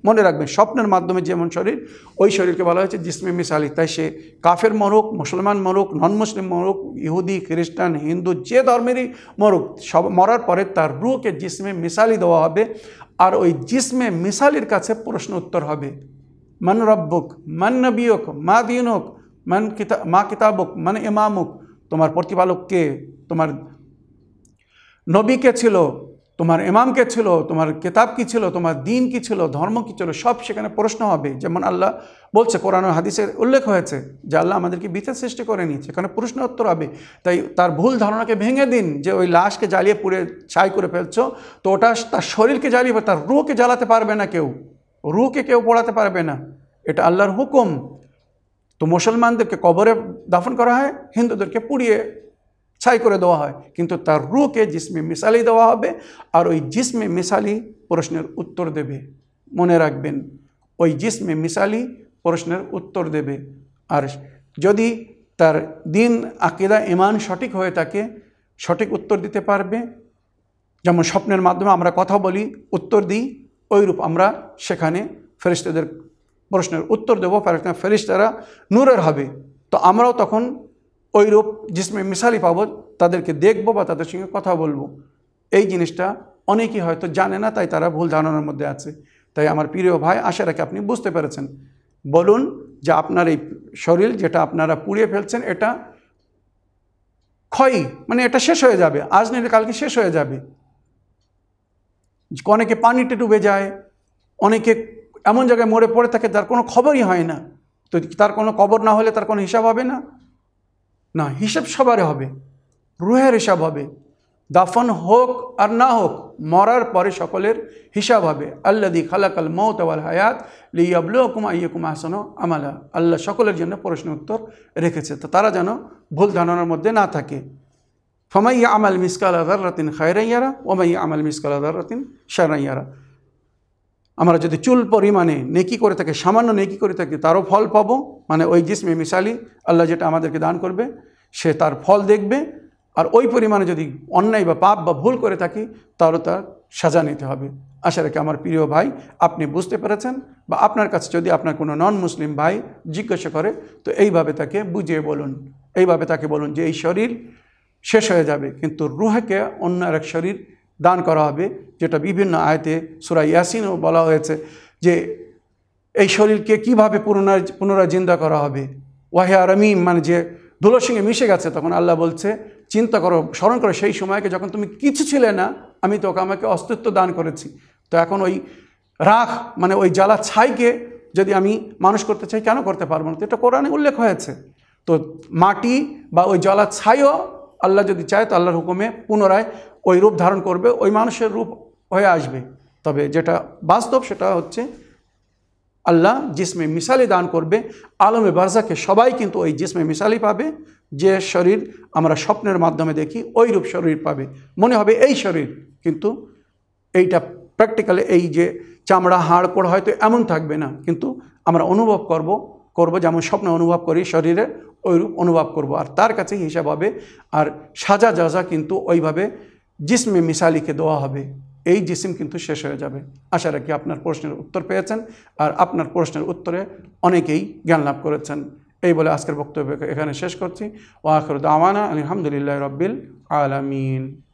মনে রাখবেন, স্বপ্নের মাধ্যমে যেমন শরীর, ওই শরীরকে বলা হয়েছে জিসমে মিসালি। তাই সে কাফের মরুক, মুসলমান মরুক নন মুসলিম মরুক, ইহুদি, খ্রিস্টান, হিন্দু, যে ধর্মেরই মরুক, সব মরার পরে তার রুহকে জিসমে মিসালি দেওয়া হবে, আর ওই জিসমে মিসালির কাছে প্রশ্ন উত্তর হবে। মান রব্বুক, মান নবিয়ক, মা দিনুক, মান কিতা, মা কিতাবুক, মান ইমামুক, তোমার প্রতিপালক কে তোমার নবী কে ছিল, তোমার ইমাম কে ছিল, তোমার কিতাব কি ছিল, তোমার দিন কি ছিল, ধর্ম কি ছিল, সব সেখানে প্রশ্ন হবে। যেমন আল্লাহ বলছে, কোরআন হাদিসের উল্লেখ হয়েছে যে আল্লাহ আমাদেরকে বিচার সৃষ্টি করেনি সেখানে প্রশ্ন উত্তর হবে। তাই তার ভুল ধারণাকে ভেঙে দিন, যে ওই লাশকে জ্বালিয়ে পুড়ে ছাই করে ফেলছো, তো ওটা তার শরীরকে জ্বালিয়ে, তার রুহকে জ্বালাতে পারবে না কেউ। রুহকে কেউ পড়াতে পারবে না। এটা আল্লাহর হুকুম। তো মুসলমানদেরকে কবরে দাফন করা হয়, হিন্দুদেরকে পুড়িয়ে ছাই করে দেওয়া হয়। কিন্তু তার রুকে জিসমে মিসালি দেওয়া হবে আর ওই জিসমে মিসালি প্রশ্নের উত্তর দেবে। মনে রাখবেন, ওই জিসমে মিসালি প্রশ্নের উত্তর দেবে। আর যদি তার দিন আকিদা ইমান সঠিক হয়ে থাকে, সঠিক উত্তর দিতে পারবে, যেমন স্বপ্নের মাধ্যমে আমরা কথা বলি, উত্তর দিই ওইরূপ আমরা সেখানে ফেরিস্তাদের প্রশ্নের উত্তর দেবো। ফেরিস্তারা নূরের হবে। তো আমরাও তখন ওইরূপ জিসমে মিসালি পাবো, তাদেরকে দেখব বা তাদের সঙ্গে কথা বলব। এই জিনিসটা অনেকেই হয়তো জানে না, তাই তারা ভুল ধারণার মধ্যে আছে। তাই আমার প্রিয় ভাই, আশা রাখি আপনি বুঝতে পেরেছেন। বলুন যে আপনার এই শরীর যেটা আপনারা পুড়িয়ে ফেলছেন, এটা ক্ষয়ী মানে এটা শেষ হয়ে যাবে। আজ নিলে কালকে শেষ হয়ে যাবে। অনেকে পানিতে ডুবে যায়, অনেকে এমন জায়গায় মরে পড়ে থাকে তার কোনো খবরই হয় না। তো তার কোনো কবর না হলে তার কোনো হিসাব হবে না? না, হিসাব সবার হবে, রুহের হিসাব হবে। দাফন হোক আর না হোক, মরার পরে সকলের হিসাব হবে। আল্লাদি খালাকাল মৌত আওয়াল হায়াত লিয়াবলুকুম আইয়কুম আহসানো আমালা। আল্লাহ সকলের জন্য প্রশ্ন উত্তর রেখেছে। তো তারা যেন ভুল ধারণার মধ্যে না থাকে। ফমাইয়া আমাল মিসকাল আদার রাতিন খায়রাইয়ারা ওমাইয়া আমাল মিসকাল আদার রাতিন শারাইয়ারা আমরা যদি চুল পরিমাণে নেকি করে থাকি, সামান্য নেকি করে থাকি, তারও ফল পাবো। মানে ওই জিসমে মিসালি আল্লাহ যেটা আমাদেরকে দান করবে, সে তার ফল দেখবে। আর ওই পরিমাণে যদি অন্যায় বা পাপ বা ভুল করে থাকি তাহলে তার সাজা নিতে হবে। আশা রাখি আমার প্রিয় ভাই, আপনি বুঝতে পেরেছেন বা আপনার কাছে যদি আপনার কোনো নন মুসলিম ভাই জিজ্ঞাসা করে, তো এইভাবে তাকে বুঝিয়ে বলুন। এইভাবে তাকে বলুন যে এই শরীর শেষ হয়ে যাবে। কিন্তু রুহাকে অন্য এক শরীর দান করা হবে, যেটা বিভিন্ন আয়তে সুরা ইয়াসিনও বলা হয়েছে যে এই শরীরকে কীভাবে পুনরায় পুনরায় জিন্দা করা হবে। ওয়াহিয়া রমিম মানে যে ধুলোর সঙ্গে মিশে গেছে, তখন আল্লাহ বলছে, চিন্তা করো, স্মরণ করো সেই সময়কে যখন তুমি কিছু ছিলে না, আমি তোকে আমাকে অস্তিত্ব দান করেছি। তো এখন ওই রাখ মানে ওই জ্বালা ছাইকে যদি আমি মানুষ করতে চাই, কেন করতে পারব না? তো এটা কোরআনে উল্লেখ হয়েছে। তো মাটি বা ওই জ্বালা ছাইও আল্লাহ যদি চায়, তো আল্লাহর হুকুমে পুনরায় ওই রূপ ধারণ করবে, ওই মানুষের রূপ হয়ে আসবে। তবে যেটা বাস্তব, সেটা হচ্ছে আল্লাহ জিসমে মিসালি দান করবে। আলমে বারজাকে সবাই কিন্তু ওই জিসমে মিসালি পাবে, যে শরীর আমরা স্বপ্নের মাধ্যমে দেখি, ওই রূপ শরীর পাবে। মনে হবে এই শরীর, কিন্তু এইটা প্র্যাকটিক্যালি এই যে চামড়া, হাড়, কোড় হয়তো এমন থাকবে না। কিন্তু আমরা অনুভব করব করব যেমন স্বপ্নে অনুভব করি শরীরে ওইরূপ অনুভব করব। আর তার কাছে হিসাব হবে। আর সাজা যাজা কিন্তু ওইভাবে জিসমে মিসালিকে দেওয়া হবে। এই জিসিম কিন্তু শেষ হয়ে যাবে। আশা রাখি আপনার প্রশ্নের উত্তর পেয়েছেন। আর আপনার প্রশ্নের উত্তরে অনেকেই জ্ঞান লাভ করেছেন। এই বলে আজকের বক্তব্য এখানে শেষ করছি। ও আখর দাওয়ানা আলহামদুলিল্লাহ রব্বিল আলমিন।